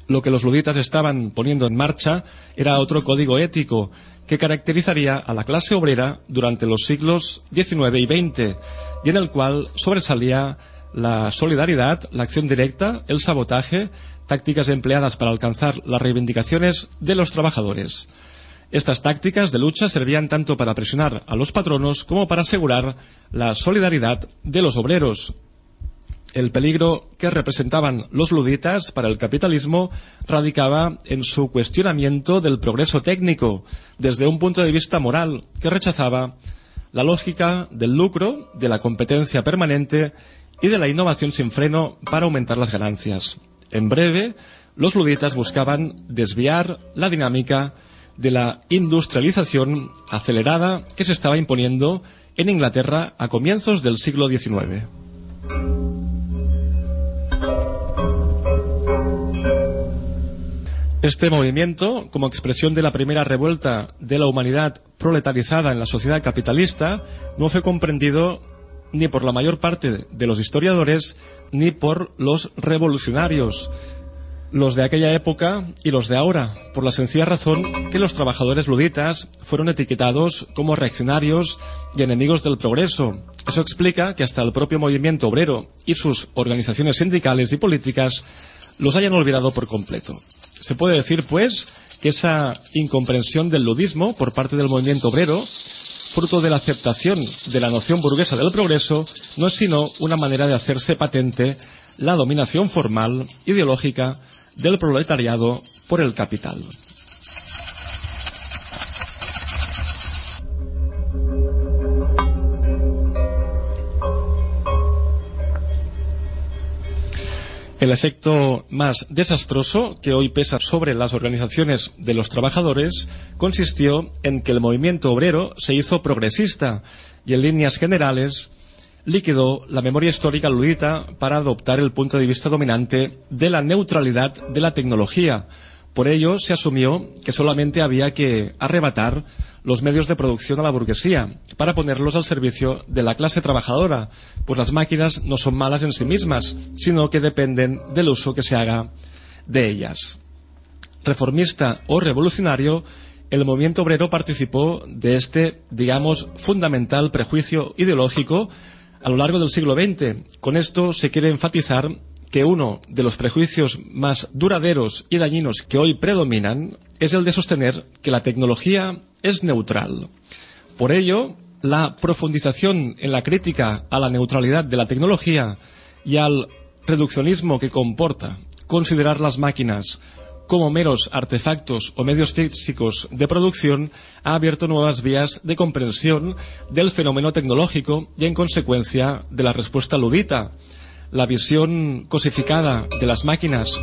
Lo que los luditas estaban poniendo en marcha era otro código ético que caracterizaría a la clase obrera durante los siglos XIX y XX y en el cual sobresalía la solidaridad, la acción directa, el sabotaje, tácticas empleadas para alcanzar las reivindicaciones de los trabajadores. Estas tácticas de lucha servían tanto para presionar a los patronos como para asegurar la solidaridad de los obreros. El peligro que representaban los luditas para el capitalismo radicaba en su cuestionamiento del progreso técnico desde un punto de vista moral que rechazaba la lógica del lucro, de la competencia permanente y de la innovación sin freno para aumentar las ganancias. En breve, los luditas buscaban desviar la dinámica de la industrialización acelerada que se estaba imponiendo en Inglaterra a comienzos del siglo XIX. Este movimiento, como expresión de la primera revuelta de la humanidad proletarizada en la sociedad capitalista, no fue comprendido ni por la mayor parte de los historiadores ni por los revolucionarios. los de aquella época y los de ahora, por la sencilla razón que los trabajadores luditas fueron etiquetados como reaccionarios y enemigos del progreso. Eso explica que hasta el propio movimiento obrero y sus organizaciones sindicales y políticas los hayan olvidado por completo. Se puede decir, pues, que esa incomprensión del ludismo por parte del movimiento obrero fruto de la aceptación de la noción burguesa del progreso, no es sino una manera de hacerse patente la dominación formal, ideológica, del proletariado por el capital. El efecto más desastroso que hoy pesa sobre las organizaciones de los trabajadores consistió en que el movimiento obrero se hizo progresista y en líneas generales liquidó la memoria histórica ludita para adoptar el punto de vista dominante de la neutralidad de la tecnología. Por ello se asumió que solamente había que arrebatar los medios de producción a la burguesía para ponerlos al servicio de la clase trabajadora, pues las máquinas no son malas en sí mismas, sino que dependen del uso que se haga de ellas. Reformista o revolucionario, el movimiento obrero participó de este, digamos, fundamental prejuicio ideológico a lo largo del siglo XX. Con esto se quiere enfatizar que uno de los prejuicios más duraderos y dañinos que hoy predominan es el de sostener que la tecnología es neutral. Por ello, la profundización en la crítica a la neutralidad de la tecnología y al reduccionismo que comporta considerar las máquinas como meros artefactos o medios físicos de producción, ha abierto nuevas vías de comprensión del fenómeno tecnológico y, en consecuencia, de la respuesta ludita. La visión cosificada de las máquinas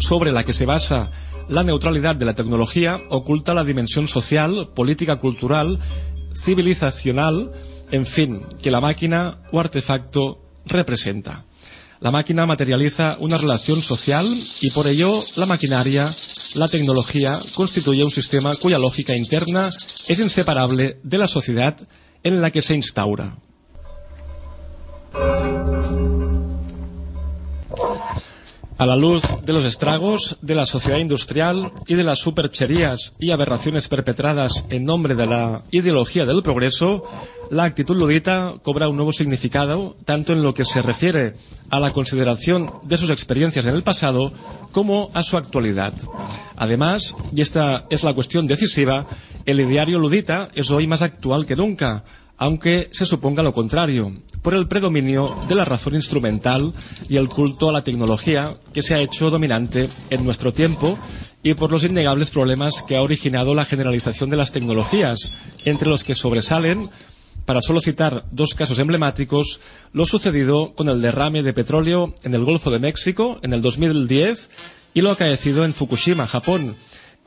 sobre la que se basa la neutralidad de la tecnología oculta la dimensión social, política, cultural, civilizacional, en fin, que la máquina o artefacto representa. La máquina materializa una relación social y por ello la maquinaria, la tecnología, constituye un sistema cuya lógica interna es inseparable de la sociedad en la que se instaura. A la luz de los estragos de la sociedad industrial y de las supercherías y aberraciones perpetradas en nombre de la ideología del progreso, la actitud ludita cobra un nuevo significado, tanto en lo que se refiere a la consideración de sus experiencias en el pasado como a su actualidad. Además, y esta es la cuestión decisiva, el ideario ludita es hoy más actual que nunca, aunque se suponga lo contrario, por el predominio de la razón instrumental y el culto a la tecnología que se ha hecho dominante en nuestro tiempo y por los innegables problemas que ha originado la generalización de las tecnologías, entre los que sobresalen, para solo citar dos casos emblemáticos, lo sucedido con el derrame de petróleo en el Golfo de México en el 2010 y lo acaecido en Fukushima, Japón,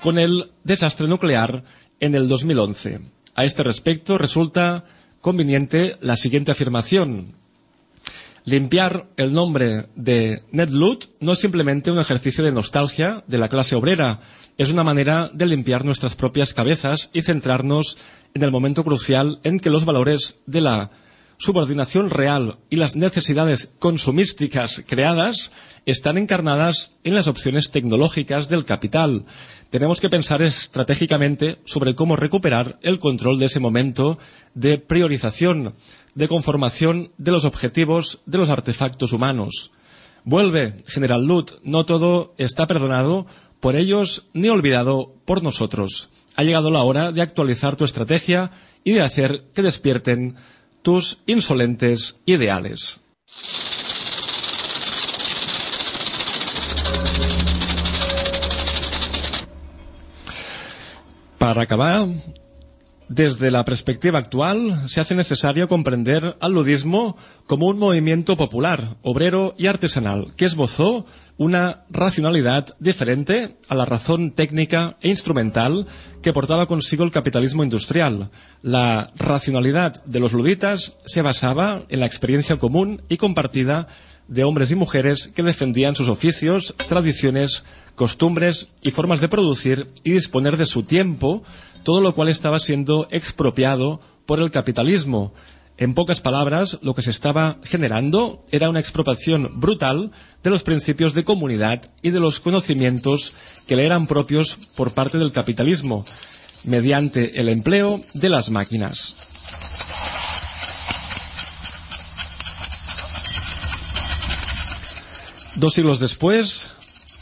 con el desastre nuclear en el 2011. A este respecto resulta conveniente la siguiente afirmación. Limpiar el nombre de Ned Lut no es simplemente un ejercicio de nostalgia de la clase obrera, es una manera de limpiar nuestras propias cabezas y centrarnos en el momento crucial en que los valores de la subordinación real y las necesidades consumísticas creadas están encarnadas en las opciones tecnológicas del capital. Tenemos que pensar estratégicamente sobre cómo recuperar el control de ese momento de priorización, de conformación de los objetivos de los artefactos humanos. Vuelve, General Lut, no todo está perdonado por ellos ni olvidado por nosotros. Ha llegado la hora de actualizar tu estrategia y de hacer que despierten tus insolentes ideales. Para acabar, desde la perspectiva actual, se hace necesario comprender al ludismo como un movimiento popular, obrero y artesanal, que esbozó una racionalidad diferente a la razón técnica e instrumental que portaba consigo el capitalismo industrial. La racionalidad de los luditas se basaba en la experiencia común y compartida de hombres y mujeres que defendían sus oficios, tradiciones, costumbres y formas de producir y disponer de su tiempo todo lo cual estaba siendo expropiado por el capitalismo. En pocas palabras, lo que se estaba generando era una expropiación brutal de los principios de comunidad y de los conocimientos que le eran propios por parte del capitalismo, mediante el empleo de las máquinas. Dos siglos después,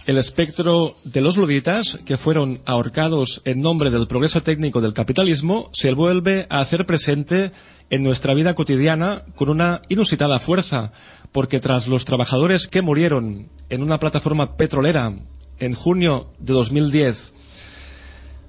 el espectro de los luditas, que fueron ahorcados en nombre del progreso técnico del capitalismo, se vuelve a hacer presente en nuestra vida cotidiana con una inusitada fuerza, porque tras los trabajadores que murieron en una plataforma petrolera en junio de 2010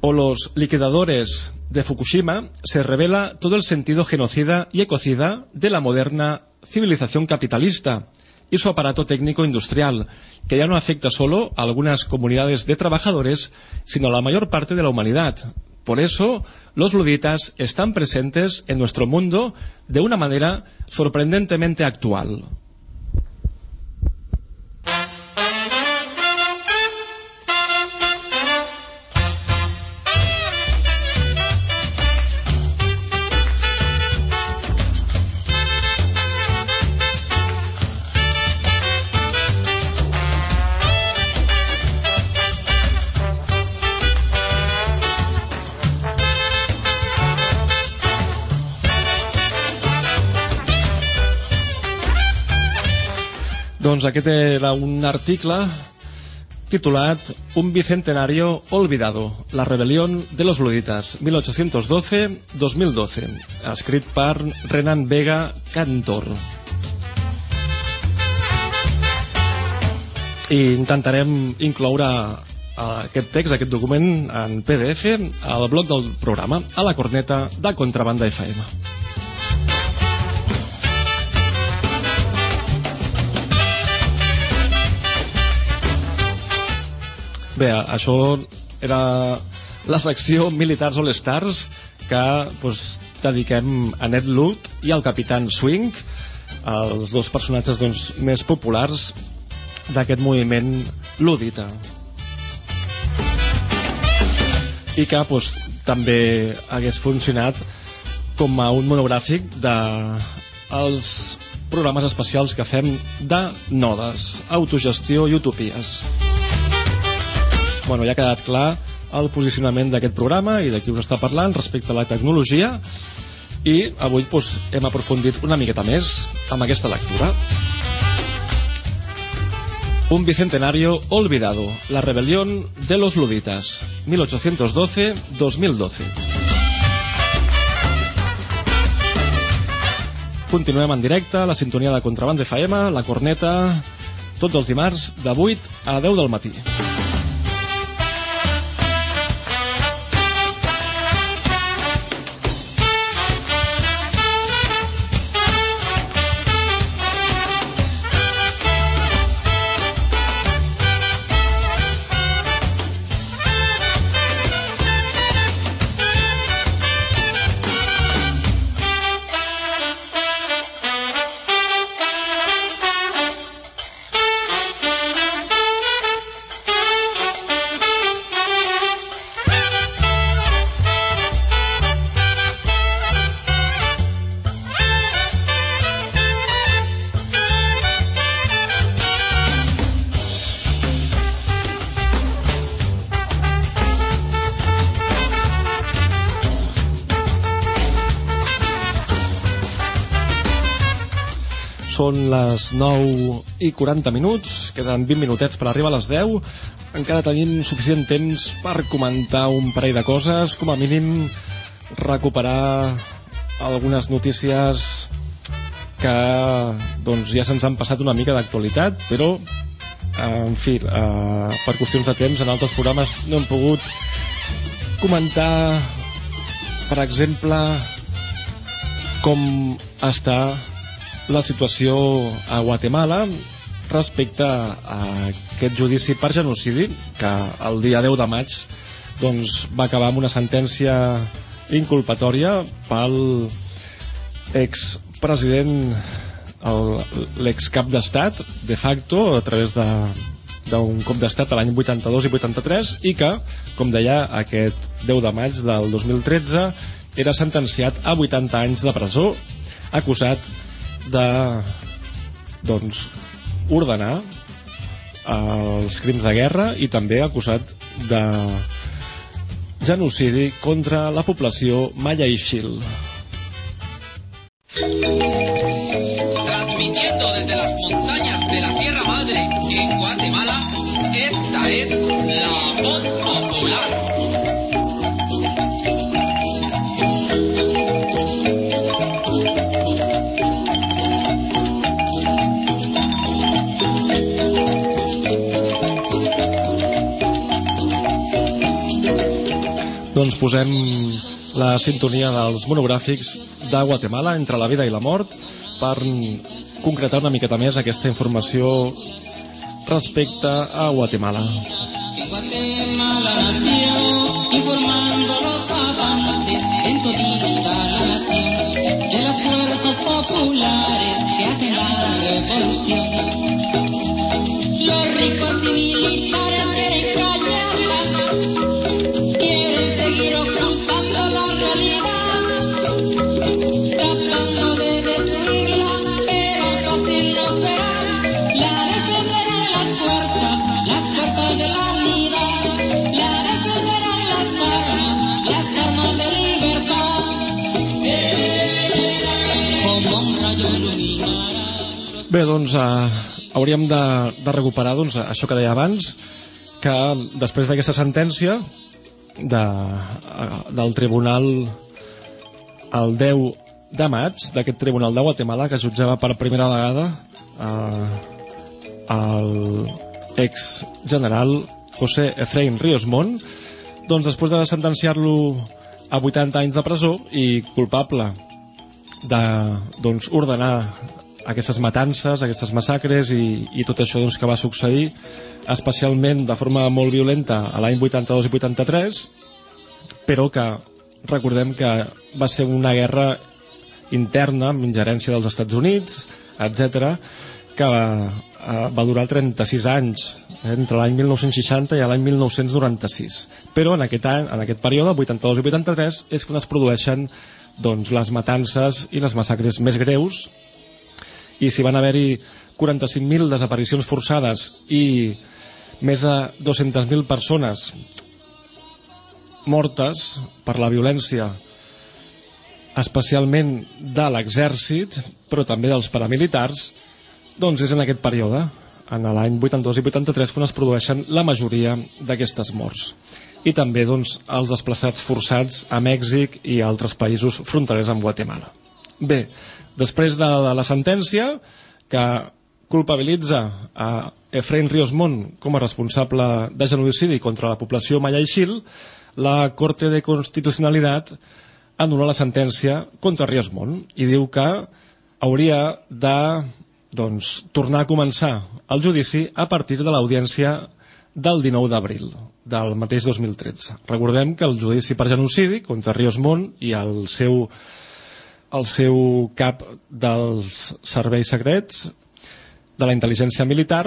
o los liquidadores de Fukushima, se revela todo el sentido genocida y ecocida de la moderna civilización capitalista y su aparato técnico industrial, que ya no afecta solo a algunas comunidades de trabajadores, sino a la mayor parte de la humanidad. Por eso, los luditas están presentes en nuestro mundo de una manera sorprendentemente actual. Doncs aquest era un article titulat Un bicentenario olvidado, la rebelión de los luditas, 1812-2012, escrit per Renan Vega Cantor. I intentarem incloure aquest text, aquest document en PDF al blog del programa, a la corneta de Contrabanda FM. Bé, això era la secció Militars All Stars que pues, dediquem a Ned Lut i al Capitán Swing, els dos personatges doncs, més populars d'aquest moviment ludita. I que pues, també hagués funcionat com a un monogràfic de els programes especials que fem de nodes, autogestió i utopies bueno, ja ha quedat clar el posicionament d'aquest programa i de qui us està parlant respecte a la tecnologia i avui doncs, hem aprofundit una miqueta més amb aquesta lectura. Un bicentenario olvidado, la rebelión de los luditas, 1812-2012. Continuem en directe a la sintonia de Contraband FM, la corneta, tots els dimarts de 8 a 10 del matí. Són les 9 i 40 minuts, queden 20 minutets per arribar a les 10. Encara tenim suficient temps per comentar un parell de coses, com a mínim recuperar algunes notícies que doncs, ja se'ns han passat una mica d'actualitat, però en fi, eh, per qüestions de temps en altres programes no hem pogut comentar per exemple com està la situació a Guatemala respecte a aquest judici per genocidi que el dia 10 de maig doncs, va acabar amb una sentència inculpatòria pel expresident l'excap d'estat de facto a través de d'un cop d'estat a l'any 82 i 83 i que, com deia, aquest 10 de maig del 2013 era sentenciat a 80 anys de presó acusat de doncs, ordenar els crims de guerra i també acusat de genocidi contra la població Maya i Xil. Doncs posem la sintonia dels monogràfics de Guatemala entre la vida i la mort per concretar una miqueta més aquesta informació respecte a Guatemala. En Guatemala nació, informando los avances en todita la nación, de las fuerzas populares que hacen la revolución. Los ricos y militares quieren callarla, Bé, doncs eh, hauríem de, de recuperar doncs, això que deia abans, que després d'aquesta sentència de, eh, del tribunal el 10 de maig d'aquest tribunal de Guatemala que jutjava per primera vegada eh, el ex general José Efraín Ríos Mont doncs després de sentenciar-lo a 80 anys de presó i culpable de doncs, ordenar aquestes matances, aquestes massacres i, i tot això doncs, que va succeir especialment de forma molt violenta a l'any 82 i 83 però que recordem que va ser una guerra interna amb ingerència dels Estats Units etc que va, eh, va durar 36 anys eh, entre l'any 1960 i l'any 1996 però en aquest, any, en aquest període 82 i 83 és quan es produeixen doncs, les matances i les massacres més greus i si van haver-hi 45.000 desaparicions forçades i més de 200.000 persones mortes per la violència especialment de l'exèrcit però també dels paramilitars doncs és en aquest període en l'any 82 i 83 quan es produeixen la majoria d'aquestes morts. I també doncs, els desplaçats forçats a Mèxic i a altres països fronterers amb Guatemala bé, després de, de la sentència que culpabilitza a Efraín Ríos Mont com a responsable de genocidi contra la població maya i xil la Corte de Constitucionalitat anul·la la sentència contra Ríos Mont i diu que hauria de doncs, tornar a començar el judici a partir de l'audiència del 19 d'abril del mateix 2013. Recordem que el judici per genocidi contra Ríos Mont i el seu, el seu cap dels serveis secrets de la intel·ligència militar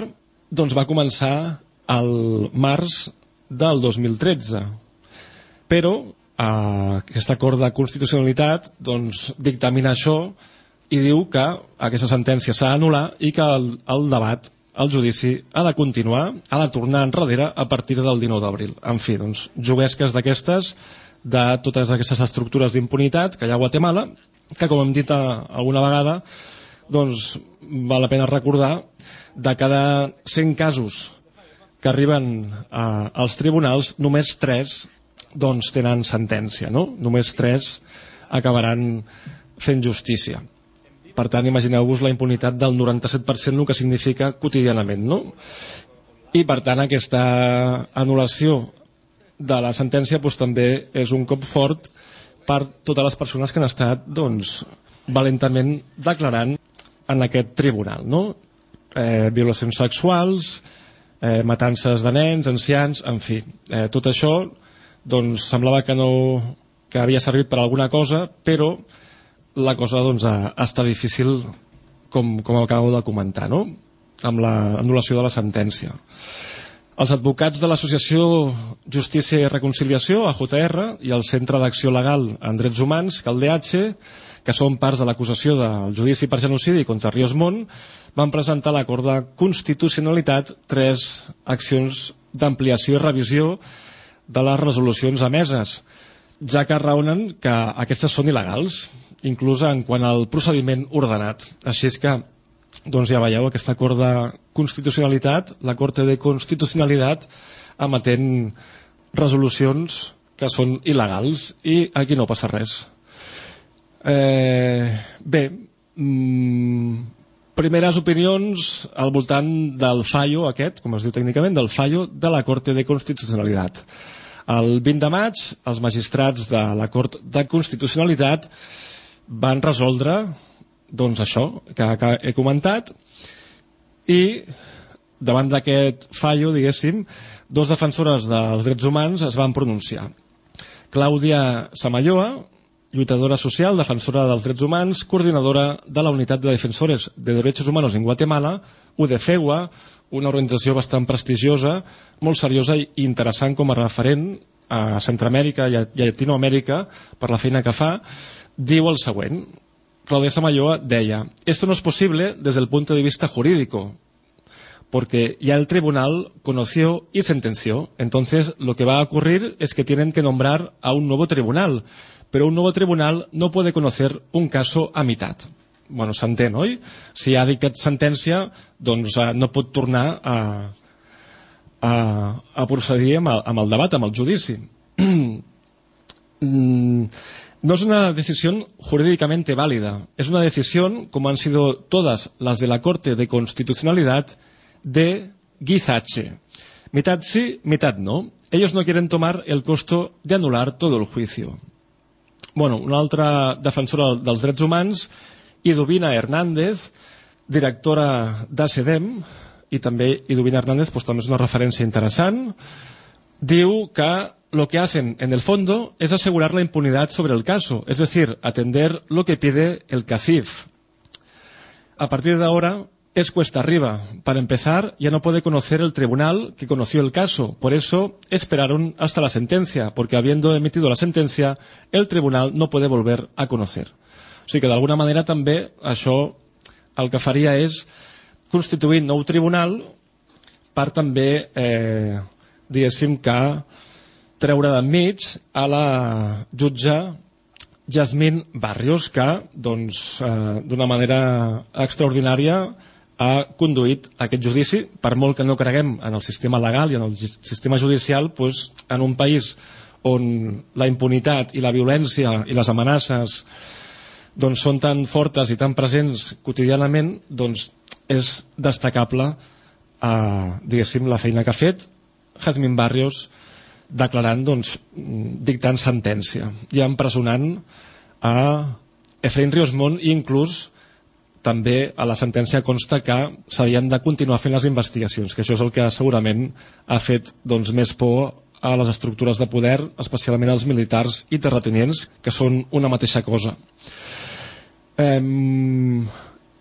doncs va començar el març del 2013 però eh, aquest acord de constitucionalitat doncs, dictamina això i diu que aquesta sentència s'ha d'anul·lar i que el, el debat, el judici, ha de continuar, ha de tornar enrere a partir del 19 d'abril. En fi, doncs, juguesques d'aquestes de totes aquestes estructures d'impunitat que hi ha a Guatemala, que com hem dit a, alguna vegada, doncs val la pena recordar de cada 100 casos que arriben a, als tribunals, només 3 doncs tenen sentència, no? Només 3 acabaran fent justícia. Per tant, imagineu-vos la impunitat del 97% el que significa quotidianament, no? I per tant, aquesta anul·lació de la sentència doncs, també és un cop fort per totes les persones que han estat doncs, valentament declarant en aquest tribunal, no? Eh, violacions sexuals, eh, matances de nens, ancians, en fi, eh, tot això doncs semblava que no que havia servit per alguna cosa, però la cosa doncs està difícil com, com acabo de comentar, no? amb l'anul·lació de la sentència. Els advocats de l'Associació Justícia i Reconciliació, AJR, i el Centre d'Acció Legal en Drets Humans, CalDH, que són parts de l'acusació del judici per genocidi contra Ríos Mont, van presentar a la Cort de Constitucionalitat tres accions d'ampliació i revisió de les resolucions emeses, ja que raonen que aquestes són il·legals, inclús en quant al procediment ordenat. Així és que, doncs ja veieu, aquesta Cort de Constitucionalitat, la Corte de Constitucionalitat, emetent resolucions que són il·legals i aquí no passa res. Eh, bé, mm, primeres opinions al voltant del fallo aquest, com es diu tècnicament, del fallo de la Corte de Constitucionalitat. El 20 de maig, els magistrats de la Cort de Constitucionalitat van resoldre doncs això que, he comentat i davant d'aquest fallo, diguéssim, dos defensores dels drets humans es van pronunciar. Clàudia Samalloa, lluitadora social, defensora dels drets humans, coordinadora de la Unitat de Defensores de Derechos Humanos en Guatemala, UDFEGUA, una organització bastant prestigiosa, molt seriosa i interessant com a referent a Centroamèrica i a Llatinoamèrica per la feina que fa, diu el següent. Claudia Samayoa deia, esto no es posible desde el punto de vista jurídico, porque ya el tribunal conoció y sentenció. Entonces, lo que va a ocurrir es que tienen que nombrar a un nuevo tribunal, pero un nuevo tribunal no puede conocer un caso a mitad. Bueno, s'entén, oi? Si ha dictat sentència, doncs eh, no pot tornar a, a, a procedir amb el, amb el debat, amb el judici. <clears throat> Mm, no es una decisión jurídicamente válida, es una decisión, como han sido todas las de la Corte de Constitucionalidad, de Guizache. Mitad sí, mitad no. Ellos no quieren tomar el costo de anular todo el juicio. Bueno, una altra defensora dels drets humans, Idovina Hernández, directora d'ACDEM, i també Idovina Hernández pues, també és una referència interessant, diu que lo que hacen en el fondo es asegurar la impunidad sobre el caso, es decir, atender lo que pide el CACIF. A partir de ahora es cuesta arriba. Para empezar, ya no puede conocer el tribunal que conoció el caso. Por eso esperaron hasta la sentencia, porque habiendo emitido la sentencia, el tribunal no puede volver a conocer. O sigui que d'alguna manera també això el que faria és constituir nou tribunal per també, eh, diguéssim que treure d'enmig a la jutge Jasmine Barrios, que doncs, eh, d'una manera extraordinària ha conduït aquest judici, per molt que no creguem en el sistema legal i en el sistema judicial, doncs, en un país on la impunitat i la violència i les amenaces doncs, són tan fortes i tan presents quotidianament, doncs és destacable eh, la feina que ha fet Jazmín Barrios declarant, doncs, dictant sentència i empresonant a Efraín Riosmont i inclús també a la sentència consta que s'havien de continuar fent les investigacions, que això és el que segurament ha fet doncs, més por a les estructures de poder, especialment als militars i terratenients, que són una mateixa cosa. Eh,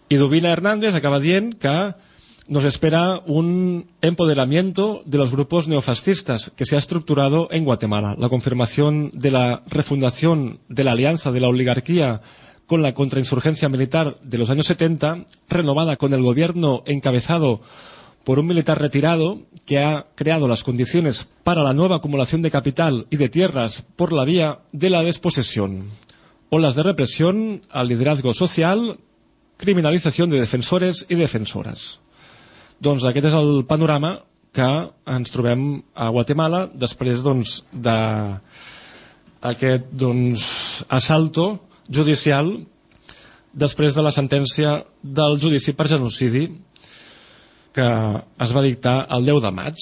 I Dubina Hernández acaba dient que nos espera un empoderamiento de los grupos neofascistas que se ha estructurado en Guatemala. La confirmación de la refundación de la alianza de la oligarquía con la contrainsurgencia militar de los años 70, renovada con el gobierno encabezado por un militar retirado que ha creado las condiciones para la nueva acumulación de capital y de tierras por la vía de la desposesión. Olas de represión al liderazgo social, criminalització de defensores i defensores. Doncs aquest és el panorama que ens trobem a Guatemala després doncs, d'aquest doncs, assalto judicial després de la sentència del judici per genocidi que es va dictar el 10 de maig.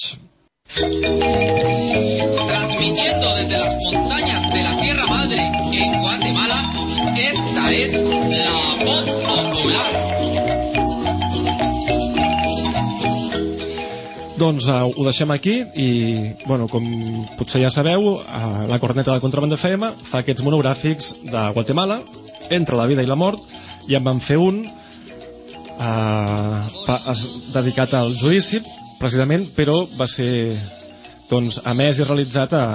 Doncs uh, ho deixem aquí i, bueno, com potser ja sabeu, uh, la corneta de Contraband FM fa aquests monogràfics de Guatemala, entre la vida i la mort, i en van fer un uh, pa, es, dedicat al judici, precisament, però va ser doncs, emès i realitzat a,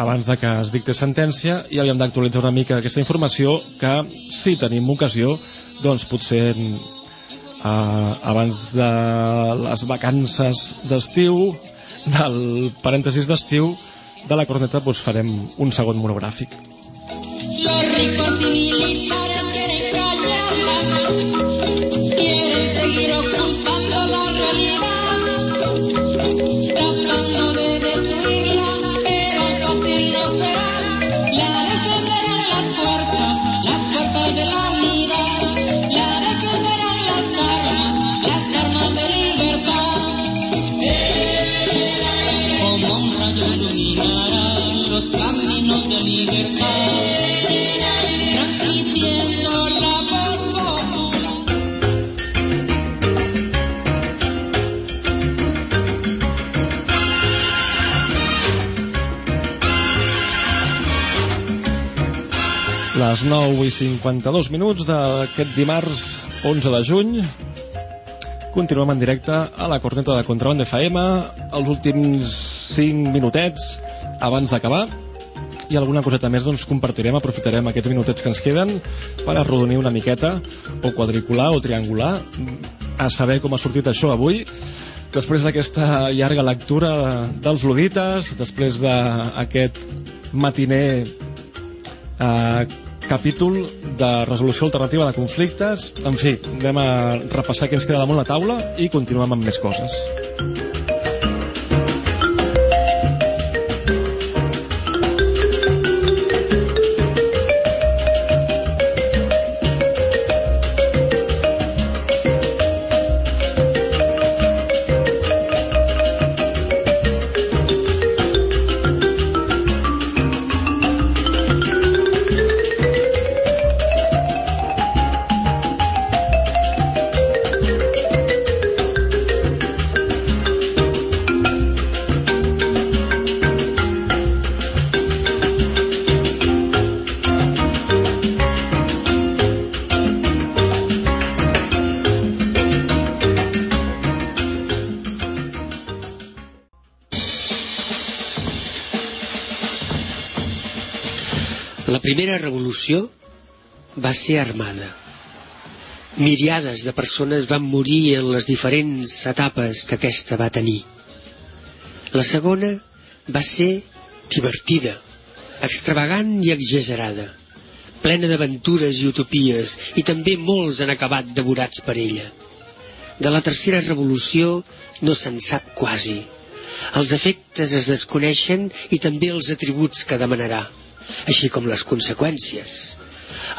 abans de que es dicte sentència i havíem d'actualitzar una mica aquesta informació que si tenim ocasió doncs potser eh, abans de les vacances d'estiu del parèntesis d'estiu de la corneta doncs farem un segon monogràfic. Los ricos les 9 i 52 minuts d'aquest dimarts 11 de juny. Continuem en directe a la corneta de Contraband FM els últims 5 minutets abans d'acabar. I alguna coseta més doncs compartirem, aprofitarem aquests minutets que ens queden per arrodonir una miqueta o quadricular o triangular a saber com ha sortit això avui després d'aquesta llarga lectura dels Ludites després d'aquest matiner eh, capítol de resolució alternativa de conflictes. En fi, anem a repassar què ens queda damunt la taula i continuem amb més coses revolució va ser armada. Miriades de persones van morir en les diferents etapes que aquesta va tenir. La segona va ser divertida, extravagant i exagerada, plena d'aventures i utopies, i també molts han acabat devorats per ella. De la tercera revolució no se'n sap quasi. Els efectes es desconeixen i també els atributs que demanarà així com les conseqüències.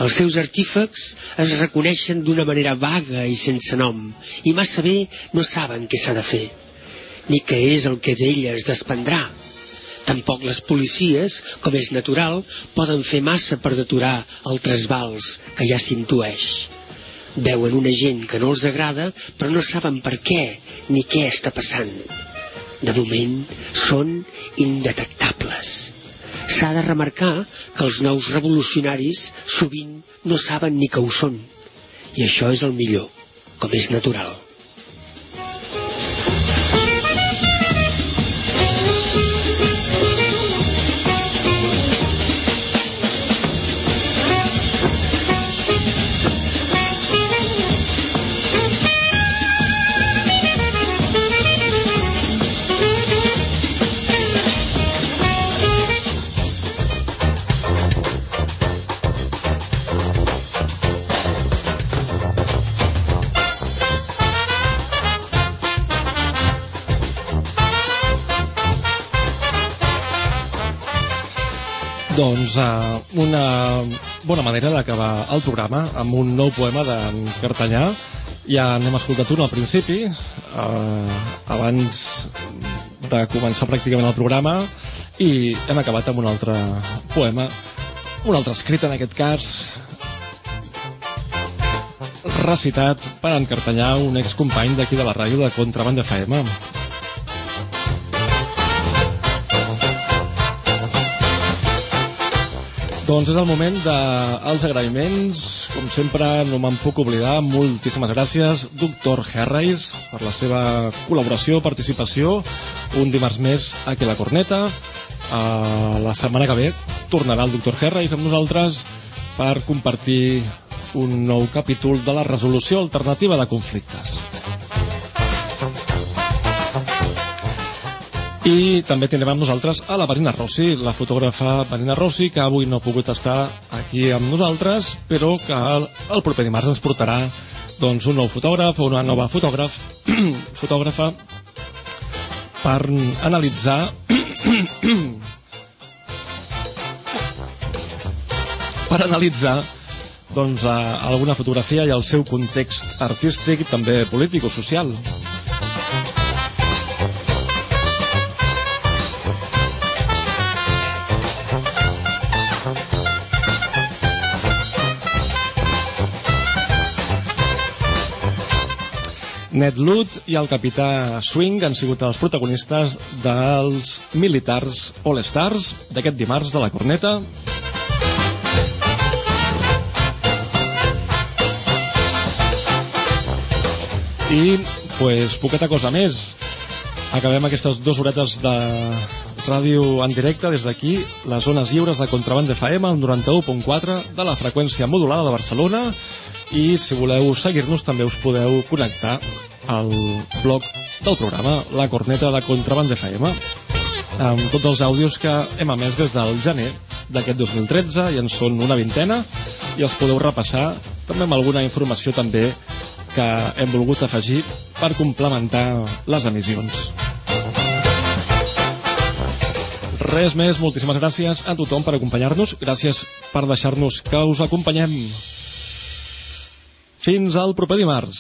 Els seus artífecs es reconeixen d'una manera vaga i sense nom, i massa bé no saben què s'ha de fer, ni què és el que d'ella es desprendrà. Tampoc les policies, com és natural, poden fer massa per deturar el trasbals que ja s'intueix. Veuen una gent que no els agrada, però no saben per què ni què està passant. De moment, són indetectables. S'ha de remarcar que els nous revolucionaris sovint no saben ni que ho són. I això és el millor, com és natural. Doncs uh, una bona manera d'acabar el programa amb un nou poema d'en Cartanyà. Ja n'hem escoltat un al principi, uh, abans de començar pràcticament el programa, i hem acabat amb un altre poema, un altre escrit en aquest cas, recitat per en Cartanyà, un excompany d'aquí de la ràdio de Contraband FM. Doncs és el moment dels agraïments. Com sempre, no me'n puc oblidar. Moltíssimes gràcies, doctor Herreis, per la seva col·laboració, participació, un dimarts més aquí a la Corneta. Uh, la setmana que ve tornarà el doctor Herreis amb nosaltres per compartir un nou capítol de la resolució alternativa de conflictes. I també tindrem amb nosaltres a la Marina Rossi, la fotògrafa Marina Rossi, que avui no ha pogut estar aquí amb nosaltres, però que el, el proper dimarts ens portarà doncs, un nou fotògraf o una nova fotògraf, <clears throat> fotògrafa per analitzar <clears throat> per analitzar doncs, alguna fotografia i el seu context artístic també polític o social. Ned Lut i el capità Swing han sigut els protagonistes dels militars All-Stars d'aquest dimarts de la corneta. I, pues, poqueta cosa més. Acabem aquestes dues horetes de ràdio en directe des d'aquí, les zones lliures de Contraband FM, el 91.4 de la freqüència modulada de Barcelona i si voleu seguir-nos també us podeu connectar al blog del programa La Corneta de Contraband FM amb tots els àudios que hem emès des del gener d'aquest 2013 i en són una vintena i els podeu repassar també amb alguna informació també que hem volgut afegir per complementar les emissions. Res més, moltíssimes gràcies a tothom per acompanyar-nos, gràcies per deixar-nos que us acompanyem. Fins al proper dimarts.